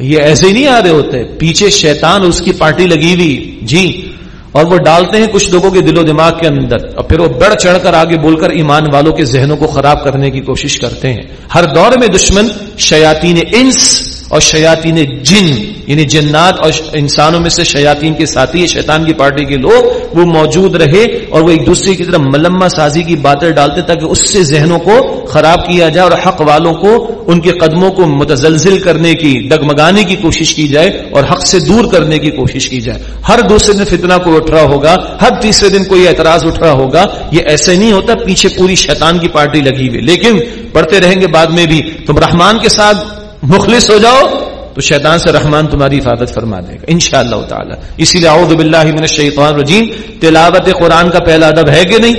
یہ ایسے ہی نہیں آ رہے ہوتے۔ پیچھے شیطان اس کی پارٹی لگی ہوئی۔ جی اور وہ ڈالتے ہیں کچھ لوگوں کے دل و دماغ کے اندر۔ اور پھر وہ بڑھ چڑھ کر آگے بول کر ایمان والوں کے ذہنوں کو خراب کرنے کی کوشش کرتے ہیں۔ ہر دور میں دشمن شیاتی انس اور شیاطین جن یعنی جنات اور انسانوں میں سے شیاطین کے ساتھی، شیطان کی پارٹی کے لوگ، وہ موجود رہے اور وہ ایک دوسرے کی طرف ملما سازی کی باتیں ڈالتے تاکہ اس سے ذہنوں کو خراب کیا جائے اور حق والوں کو ان کے قدموں کو متزلزل کرنے کی، ڈگمگانے کی کوشش کی جائے اور حق سے دور کرنے کی کوشش کی جائے۔ ہر دوسرے دن فتنہ کو اٹھ رہا ہوگا، ہر تیسرے دن کوئی اعتراض اٹھ رہا ہوگا، یہ ایسے نہیں ہوتا، پیچھے پوری شیطان کی پارٹی لگی ہوئی لیکن پڑھتے رہیں گے بعد میں بھی تم رحمان کے ساتھ مخلص ہو جاؤ تو شیطان سے رحمان تمہاری حفاظت فرما دے گا ان شاء اللہ تعالی۔ اسی لیے اعوذ باللہ من الشیطان الرجیم۔ تلاوت قرآن کا پہلا ادب ہے کہ نہیں؟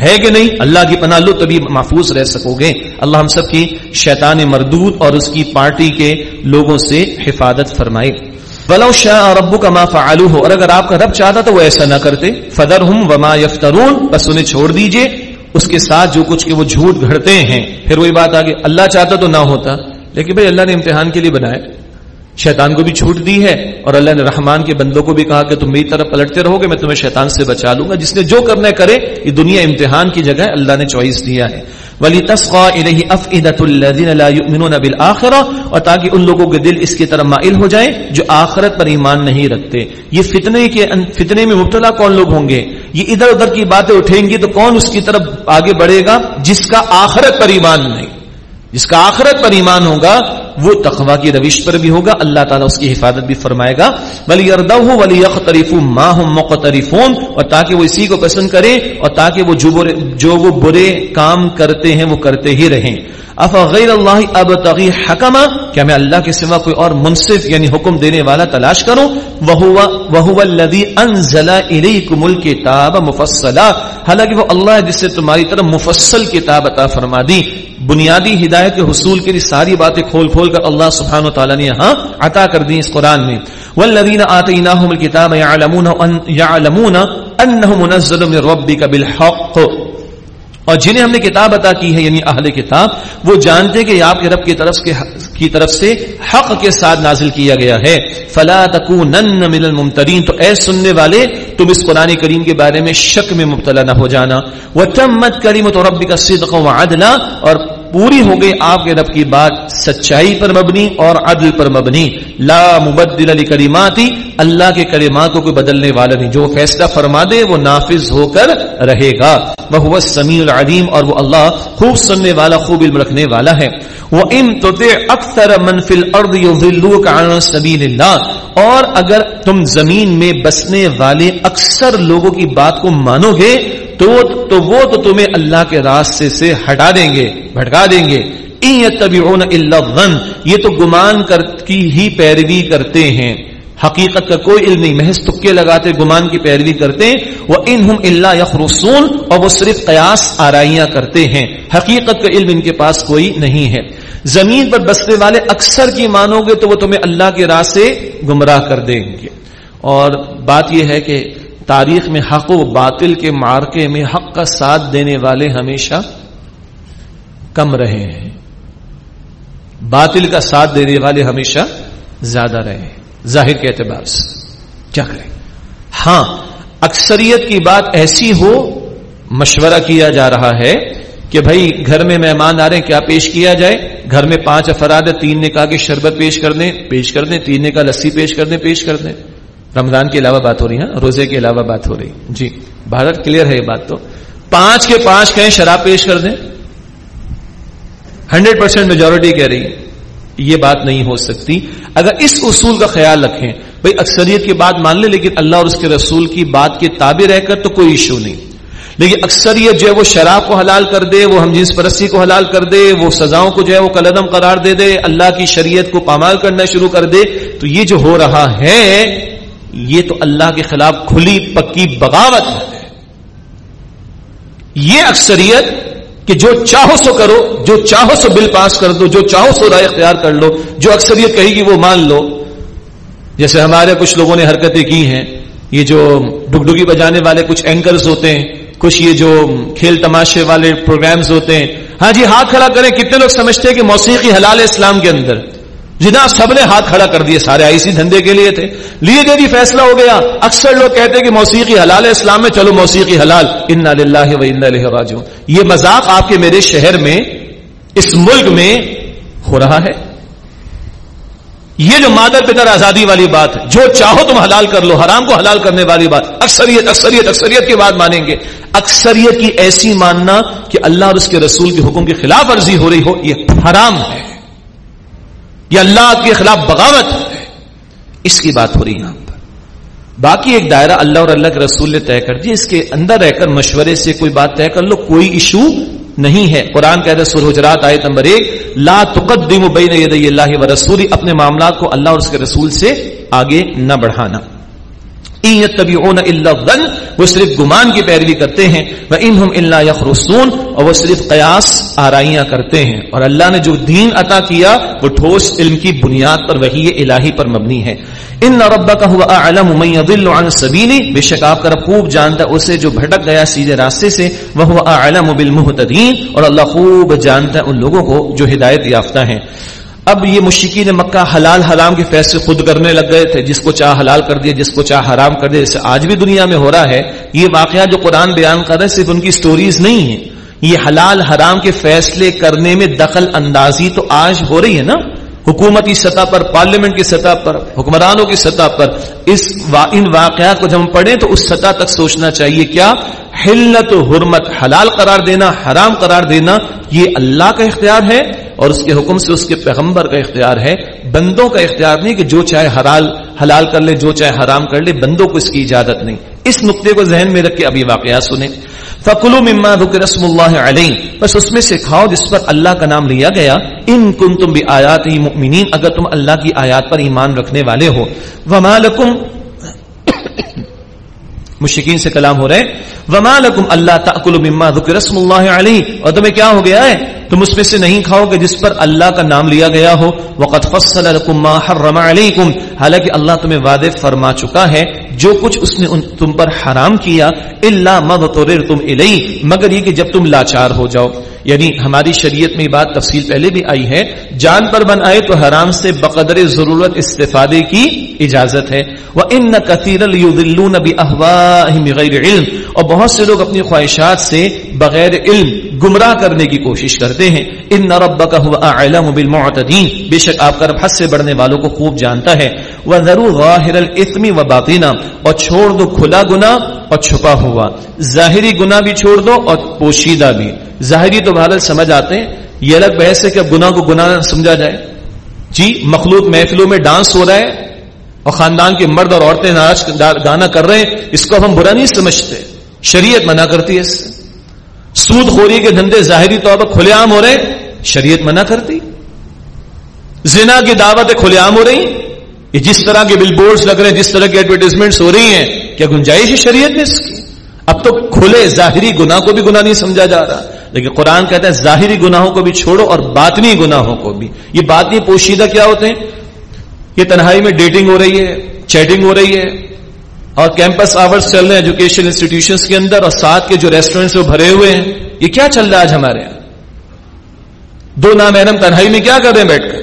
ہے کہ نہیں؟ اللہ کی پناہ لو، تبھی محفوظ رہ سکو گے اللہ ہم سب کی شیطان مردود اور اس کی پارٹی کے لوگوں سے حفاظت فرمائے۔ ولو شاء ربک ما فعلوه۔ اور اگر آپ کا رب چاہتا تو وہ ایسا نہ کرتے۔ فذرهم وما يفترون۔ بس انہیں چھوڑ دیجیے۔ اس کے ساتھ جو کچھ کہ وہ جھوٹ گھڑتے ہیں۔ پھر وہی بات آگے، اللہ چاہتا تو نہ ہوتا۔ لیکن بھائی اللہ نے امتحان کے لیے بنائے شیطان کو بھی چھوٹ دی ہے اور اللہ نے رحمان کے بندوں کو بھی کہا کہ تم میری طرف پلٹتے رہو گے، میں تمہیں شیطان سے بچا لوں گا۔ جس نے جو کرنا کرے، یہ دنیا امتحان کی جگہ اللہ نے چوائس دیا ہے۔ ولی تسقا افعدت اور تاکہ ان لوگوں کے دل اس کی طرف مائل ہو جائیں جو آخرت پر ایمان نہیں رکھتے۔ یہ فتنے کے فتنے میں مبتلا کون لوگ ہوں گے؟ یہ ادھر ادھر کی باتیں اٹھیں گی تو کون اس کی طرف آگے بڑھے گا جس کا آخرت پر ایمان نہیں؟ جس کا آخرت پر ایمان ہوگا، وہ تقوا کی روش پر بھی ہوگا، اللہ تعالیٰ اس کی حفاظت بھی فرمائے گا۔ ولی اردا ولی یخریف ماں ہوں مقتریفون اور تاکہ وہ اسی کو پسند کرے اور تاکہ وہ جو جو وہ برے کام کرتے ہیں، وہ کرتے ہی رہیں۔ اف غیر اللہ اب تغی حکما کیا میں اللہ کے سوا کوئی اور منصف یعنی حکم دینے والا تلاش کروں؟ وہ الذی انزل الیکم الکتاب مفصلا۔ حالانکہ وہ اللہ ہے جس سے تمہاری طرف مفصل کتاب عطا فرما دی۔ بنیادی ہدایت کے حصول کے لیے ساری باتیں کھول کھول کر اللہ سبحانہ و تعالی نے یہاں عطا کر دی اس قرآن میں۔ والذین آتیناہم الکتاب یعلمون یعلمون انه منزل من ربک بالحق۔ اور جنہیں ہم نے کتاب عطا کی ہے یعنی اہل کتاب، وہ جانتے کہ آپ کے رب کی طرف کے کی طرف سے حق کے ساتھ نازل کیا گیا ہے۔ فلا تکونن من الممترین تو اے سننے والے، تم اس قرآن کریم کے بارے میں شک میں مبتلا نہ ہو جانا۔ وتمت کلمۃ ربک صدقا وعدلا اور پوری ہو گئی آپ کے رب کی بات سچائی پر مبنی اور عدل پر مبنی۔ لا مبدل علی کریماتی اللہ کے کلمات کو کوئی بدلنے والا نہیں۔ جو فیصلہ فرما دے، وہ نافذ ہو کر رہے گا۔ وہ سمیع العلیم، اور وہ اللہ خوب سننے والا، خوب علم رکھنے والا ہے۔ وہ ام تو اکثر منفل ارد سبیل اللہ اور اگر تم زمین میں بسنے والے اکثر لوگوں کی بات کو مانو گے تو تو وہ تو تمہیں اللہ کے راستے سے ہٹا دیں گے بھٹکا دیں گے۔ یہ تو گمان کر کی ہی پیروی کرتے ہیں۔ حقیقت کا کوئی علم نہیں، محض تکے لگاتے گمان کی پیروی کرتے ہیں۔ وہ ان اللہ یخرسون اور وہ صرف قیاس آرائیاں کرتے ہیں۔ حقیقت کا علم ان کے پاس کوئی نہیں ہے۔ زمین پر بسنے والے اکثر کی مانو گے تو وہ تمہیں اللہ کے راہ سے گمراہ کر دیں گے۔ اور بات یہ ہے کہ تاریخ میں حق و باطل کے مارکے میں حق کا ساتھ دینے والے ہمیشہ کم رہے ہیں۔ باطل کا ساتھ دینے والے ہمیشہ زیادہ رہے ہیں۔ ظاہر کے اعتبار سے کیا کریں؟ ہاں اکثریت کی بات ایسی ہو، مشورہ کیا جا رہا ہے کہ بھائی، گھر میں مہمان آ رہے ہیں، کیا پیش کیا جائے؟ گھر میں پانچ افراد ہے تین نے کہا کہ شربت پیش کر دیں، پیش کر دیں، تین نے کہا لسی پیش کر دیں، پیش کر دیں۔ رمضان کے علاوہ بات ہو رہی ہے روزے کے علاوہ بات ہو رہی جی بھارت کلیئر ہے یہ بات تو۔ پانچ کے پانچ کہیں شراب پیش کر دیں۔ ہنڈریڈ پرسینٹ میجورٹی کہہ رہی ہے۔ یہ بات نہیں ہو سکتی۔ اگر اس اصول کا خیال رکھیں، بھائی اکثریت کی بات مان لے لیکن اللہ اور اس کے رسول کی بات کے تابع رہ کر تو کوئی ایشو نہیں۔ لیکن اکثریت جو ہے وہ شراب کو حلال کر دے، وہ ہم جنس پرستی کو حلال کر دے، وہ سزاؤں کو جو ہے وہ قلعم قرار دے دے، اللہ کی شریعت کو پامال کرنا شروع کر دے، تو یہ جو ہو رہا ہے یہ تو اللہ کے خلاف کھلی پکی بغاوت ہے۔ یہ اکثریت کہ جو چاہو سو کرو، جو چاہو سو بل پاس کر دو، جو چاہو سو رائے اختیار کر لو، جو اکثریت کہے گی وہ مان لو۔ جیسے ہمارے کچھ لوگوں نے حرکتیں کی ہیں۔ یہ جو ڈگڈگی بجانے والے کچھ اینکرز ہوتے ہیں، کچھ یہ جو کھیل تماشے والے پروگرامز ہوتے ہیں۔ ہاں جی ہاتھ کھڑا کریں، کتنے لوگ سمجھتے ہیں کہ موسیقی حلال ہے اسلام کے اندر۔ جنا سب نے ہاتھ کھڑا کر دیے، سارے اسی دھندے کے لیے تھے۔ لیے دے دی فیصلہ ہو گیا۔ اکثر لوگ کہتے ہیں کہ موسیقی حلال ہے، اسلام میں چلو موسیقی حلال۔ ان و ان راجو یہ مذاق آپ کے میرے شہر میں، اس ملک میں ہو رہا ہے۔ یہ جو مادر پتر آزادی والی بات، جو چاہو تم حلال کر لو، حرام کو حلال کرنے والی بات، اکثریت اکثریت اکثریت کی بات مانیں گے۔ اکثریت کی ایسی ماننا کہ اللہ اور اس کے رسول کے حکم کی خلاف ورزی ہو رہی ہو، یہ حرام ہے۔ یہ اللہ کے خلاف بغاوت ہے۔ اس کی بات ہو رہی یہاں پر۔ باقی ایک دائرہ اللہ اور اللہ کے رسول نے طے کر دیا۔ اس کے اندر رہ کر مشورے سے کوئی بات طے کر لو، کوئی ایشو نہیں ہے۔ قرآن کہتے سر حجرات، آیت نمبر ایک، لا تقدم بین یدی اللہ و رسول اپنے معاملات کو اللہ اور اس کے رسول سے آگے نہ بڑھانا۔ وہ صرف گمان کی پیروی کرتے ہیں وہ انہم اللہ یخرسون اور وہ صرف قیاس آرائیاں کرتے ہیں۔ اور اللہ نے جو دین عطا کیا، وہ ٹھوس علم کی بنیاد پر، وہی الہی پر مبنی ہے۔ ان ربا کا ہوا علم دل عن سبیلی، بے شک آپ کا رب خوب جانتا ہے، اسے جو بھٹک گیا سیدھے راستے سے وہ علم بالمحتدین اور اللہ خوب جانتا ہے ان لوگوں کو جو ہدایت یافتہ ہیں۔ اب یہ مشکین مکہ حلال حرام کے فیصلے خود کرنے لگ گئے تھے، جس کو چاہ حلال کر دیا، جس کو چاہ حرام کر دیا، جیسے آج بھی دنیا میں ہو رہا ہے، یہ واقعہ جو قرآن بیان کر رہے صرف ان کی سٹوریز نہیں ہیں۔ یہ حلال حرام کے فیصلے کرنے میں دخل اندازی تو آج ہو رہی ہے نا۔ حکومتی سطح پر، پارلیمنٹ کی سطح پر، حکمرانوں کی سطح پر، اس ان واقعات کو جب ہم پڑھیں تو اس سطح تک سوچنا چاہیے کیا حلت و حرمت، حلال قرار دینا، حرام قرار دینا، یہ اللہ کا اختیار ہے اور اس کے حکم سے اس کے پیغمبر کا اختیار ہے۔ بندوں کا اختیار نہیں کہ جو چاہے حلال حلال کر لے، جو چاہے حرام کر لے، بندوں کو اس کی اجازت نہیں۔ اس نقطے کو ذہن میں رکھ کے ابھی واقعات سنیں۔ فکلو مما رسم اللہ علیہ بس اس میں سے کھاؤ جس پر اللہ کا نام لیا گیا۔ ان کن تم بھی آیات ہی اگر تم اللہ کی آیات پر ایمان رکھنے والے ہو۔ وما لکم مشکین سے کلام ہو رہے۔ وما لکم اللہ تاکل مما ذکر رسم اللہ علیہ اور تمہیں کیا ہو گیا ہے؟ تم اس میں سے نہیں کھاؤ گے جس پر اللہ کا نام لیا گیا ہو۔ وقت فصل ما حرم علیکم۔ حالانکہ اللہ تمہیں وعدے فرما چکا ہے، جو کچھ اس نے تم پر حرام کیا اللہ مغتررتم الی مگر یہ کہ جب تم لاچار ہو جاؤ۔ یعنی ہماری شریعت میں یہ بات تفصیل پہلے بھی آئی ہے، جان پر بن آئے تو حرام سے بقدر ضرورت استفادے کی اجازت ہے۔ وہ ان کثیر بغیر علم۔ اور بہت سے لوگ اپنی خواہشات سے بغیر علم گمراہ کرنے کی کوشش کرتے ہیں۔ ان نرب کا ہوا علم بالمعتدین بے شک آپ کا رب حد سے بڑھنے والوں کو خوب جانتا ہے۔ وہ ضرور ظاہر الاسم و باطینہ اور چھوڑ دو کھلا گنا اور چھپا ہوا۔ ظاہری گنا بھی چھوڑ دو اور پوشیدہ بھی۔ ظاہری تو بھارت سمجھ آتے ہیں۔ یہ الگ بحث ہے کہ اب گناہ کو گناہ سمجھا جائے۔ جی مخلوق محفلوں میں ڈانس ہو رہا ہے اور خاندان کے مرد اور عورتیں ناچ گانا کر رہے ہیں۔ اس کو اب ہم برا نہیں سمجھتے۔ شریعت منع کرتی ہے اس سے۔ سود خوری کے دھندے ظاہری طور پر کھلے عام ہو رہے ہیں، شریعت منع کرتی۔ زنا کی دعوتیں کھلے عام ہو رہی یہ جس طرح کے بل بورڈ لگ رہے ہیں، جس طرح کی ایڈورٹیزمنٹ ہو رہی ہیں، کیا گنجائش ہے شریعت میں اس کی؟ اب تو کھلے ظاہری گناہ کو بھی گناہ نہیں سمجھا جا رہا۔ لیکن قرآن کہتا ہے، ظاہری گناہوں کو بھی چھوڑو اور باطنی گناہوں کو بھی۔ یہ باطنی پوشیدہ کیا ہوتے ہیں؟ یہ تنہائی میں ڈیٹنگ ہو رہی ہے چیٹنگ ہو رہی ہے۔ اور کیمپس آورس چل رہے ہیں ایجوکیشن انسٹیٹیوشن کے اندر اور ساتھ کے جو ریسٹورینٹس وہ بھرے ہوئے ہیں، یہ کیا چل رہا ہے آج ہمارے یہاں؟ دو نام تنہائی میں کیا کر رہے ہیں بیٹھ کر؟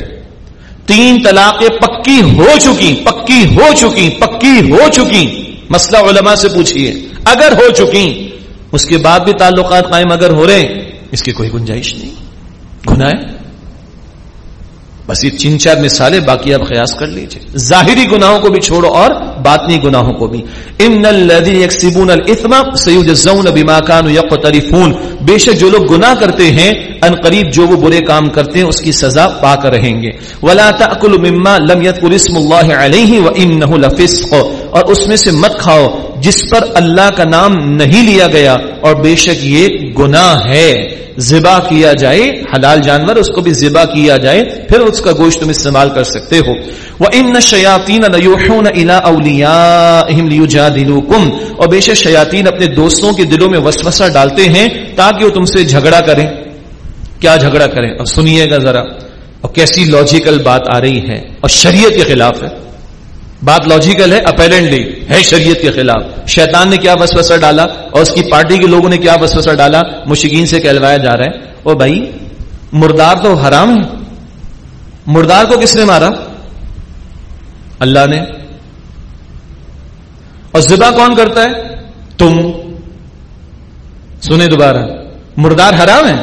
تین طلاقیں پکی ہو چکی، پکی ہو چکی، پکی ہو چکی۔ مسئلہ علماء سے پوچھیے اگر ہو چکی، اس کے بعد بھی تعلقات قائم اگر ہو رہے، اس کی کوئی گنجائش نہیں۔ گناہ بس یہ تین چار مثالیں باقی آپ قیاس کر لیجیے۔ ظاہری گناہوں کو بھی چھوڑو اور باطنی گناہوں کو بھی۔ ان الذين يكسبون الاثم سيجزون بما كانوا يقترفون۔ بے شک جو لوگ گناہ کرتے ہیں، ان قریب جو وہ برے کام کرتے ہیں، اس کی سزا پا کر رہیں گے۔ ولا تاكلوا مما لم يذكر اسم الله عليه وانه لفسق۔ اور اس میں سے مت کھاؤ۔ جس پر اللہ کا نام نہیں لیا گیا اور بے شک یہ گناہ ہے۔ ذبح کیا جائے، حلال جانور، اس کو بھی ذبح کیا جائے، پھر اس کا گوشت تم استعمال کر سکتے ہو۔ وہ ان شیاتین اور بے شک شیاتین اپنے دوستوں کے دلوں میں وسوسہ ڈالتے ہیں تاکہ وہ تم سے جھگڑا کریں۔ کیا جھگڑا کریں؟ اب سنیے گا ذرا۔ اور کیسی لاجیکل بات آ رہی ہے۔ اور شریعت کے خلاف ہے۔ بات لاجیکل ہے اپیرنٹلی ہے شریعت کے خلاف۔ شیطان نے کیا وسوسہ ڈالا اور اس کی پارٹی کے لوگوں نے کیا وسوسہ ڈالا؟ مشکین سے کہلوایا جا رہا ہے۔ او بھائی، مردار تو حرام ہے۔ مردار کو کس نے مارا؟ اللہ نے۔ اور ذبح کون کرتا ہے؟ تم۔ سنیں دوبارہ۔ مردار حرام ہے۔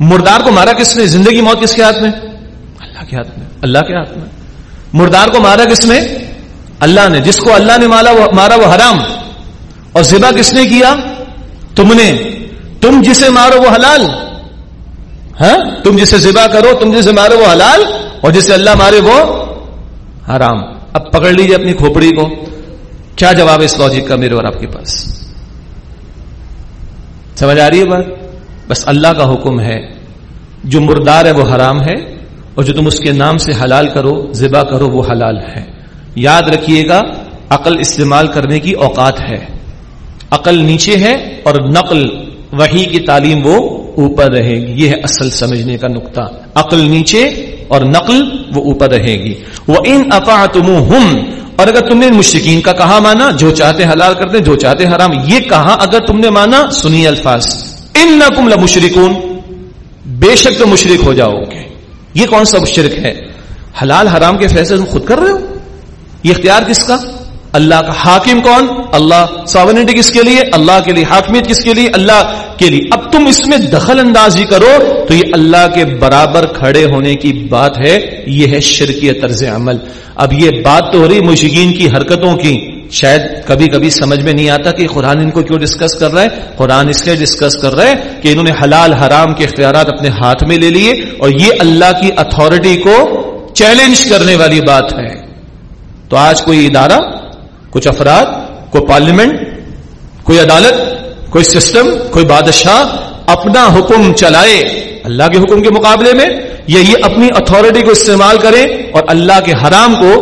مردار کو مارا کس نے؟ زندگی موت کس کے ہاتھ میں؟ اللہ کے ہاتھ میں۔ اللہ کے ہاتھ میں۔ مردار کو مارا کس نے؟ اللہ نے، جس کو اللہ نے مارا وہ مارا وہ حرام۔ اور ذبح کس نے کیا؟ تم نے۔ تم جسے مارو وہ حلال۔ ہاں؟ تم جسے ذبح کرو، تم جسے مارو وہ حلال۔ اور جسے اللہ مارے وہ حرام۔ اب پکڑ لیجیے اپنی کھوپڑی کو۔ کیا جواب ہے اس لوجک کا میرے اور آپ کے پاس؟ سمجھ آ رہی ہے بات؟ بس اللہ کا حکم ہے۔ جو مردار ہے وہ حرام ہے، اور جو تم اس کے نام سے حلال کرو، ذبح کرو، وہ حلال ہے۔ یاد رکھیے گا، عقل استعمال کرنے کی اوقات ہے۔ عقل نیچے ہے اور نقل وہی کی تعلیم وہ اوپر رہے گی۔ یہ ہے اصل سمجھنے کا نقطہ۔ عقل نیچے اور نقل وہ اوپر رہے گی۔ وہ ان افا تم اور اگر تم نے مشرقین کا کہا مانا، جو چاہتے حلال کرتے، جو چاہتے حرام، یہ کہا اگر تم نے مانا سنی الفاظ۔ ان نقم مشرقون بے شک تو مشرق ہو جاؤ گے۔ یہ کون سا مشرق ہے؟ حلال حرام کے فیصلے تم خود کر رہے ہو؟ یہ اختیار کس کا؟ اللہ کا حاکم کون؟ اللہ ساورنٹی کس کے لیے؟ اللہ کے لیے حاکمیت کس کے لیے؟ اللہ کے لیے۔ اب تم اس میں دخل اندازی کرو تو یہ اللہ کے برابر کھڑے ہونے کی بات ہے۔ یہ ہے شرکی طرز عمل۔ اب یہ بات تو ہو رہی مشکین کی حرکتوں کی۔ شاید کبھی کبھی سمجھ میں نہیں آتا کہ قرآن ان کو کیوں ڈسکس کر رہا ہے۔ قرآن اس لیے ڈسکس کر رہا ہے کہ انہوں نے حلال حرام کے اختیارات اپنے ہاتھ میں لے لیے اور یہ اللہ کی اتھارٹی کو چیلنج کرنے والی بات ہے۔ تو آج کوئی ادارہ، کچھ افراد، کوئی پارلیمنٹ، کوئی عدالت، کوئی سسٹم، کوئی بادشاہ اپنا حکم چلائے، اللہ کے حکم کے مقابلے میں یا یہ اپنی اتھارٹی کو استعمال کریں اور اللہ کے حرام کو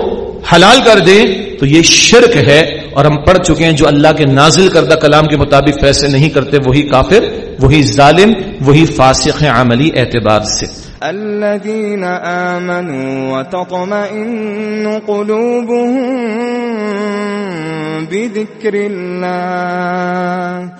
حلال کر دیں، تو یہ شرک ہے اور ہم پڑھ چکے ہیں جو اللہ کے نازل کردہ کلام کے مطابق فیصلے نہیں کرتے، وہی کافر، وہی ظالم، وہی فاسق عملی اعتبار سے۔ الذين آمنوا وتطمئن قلوبهم بذكر الله.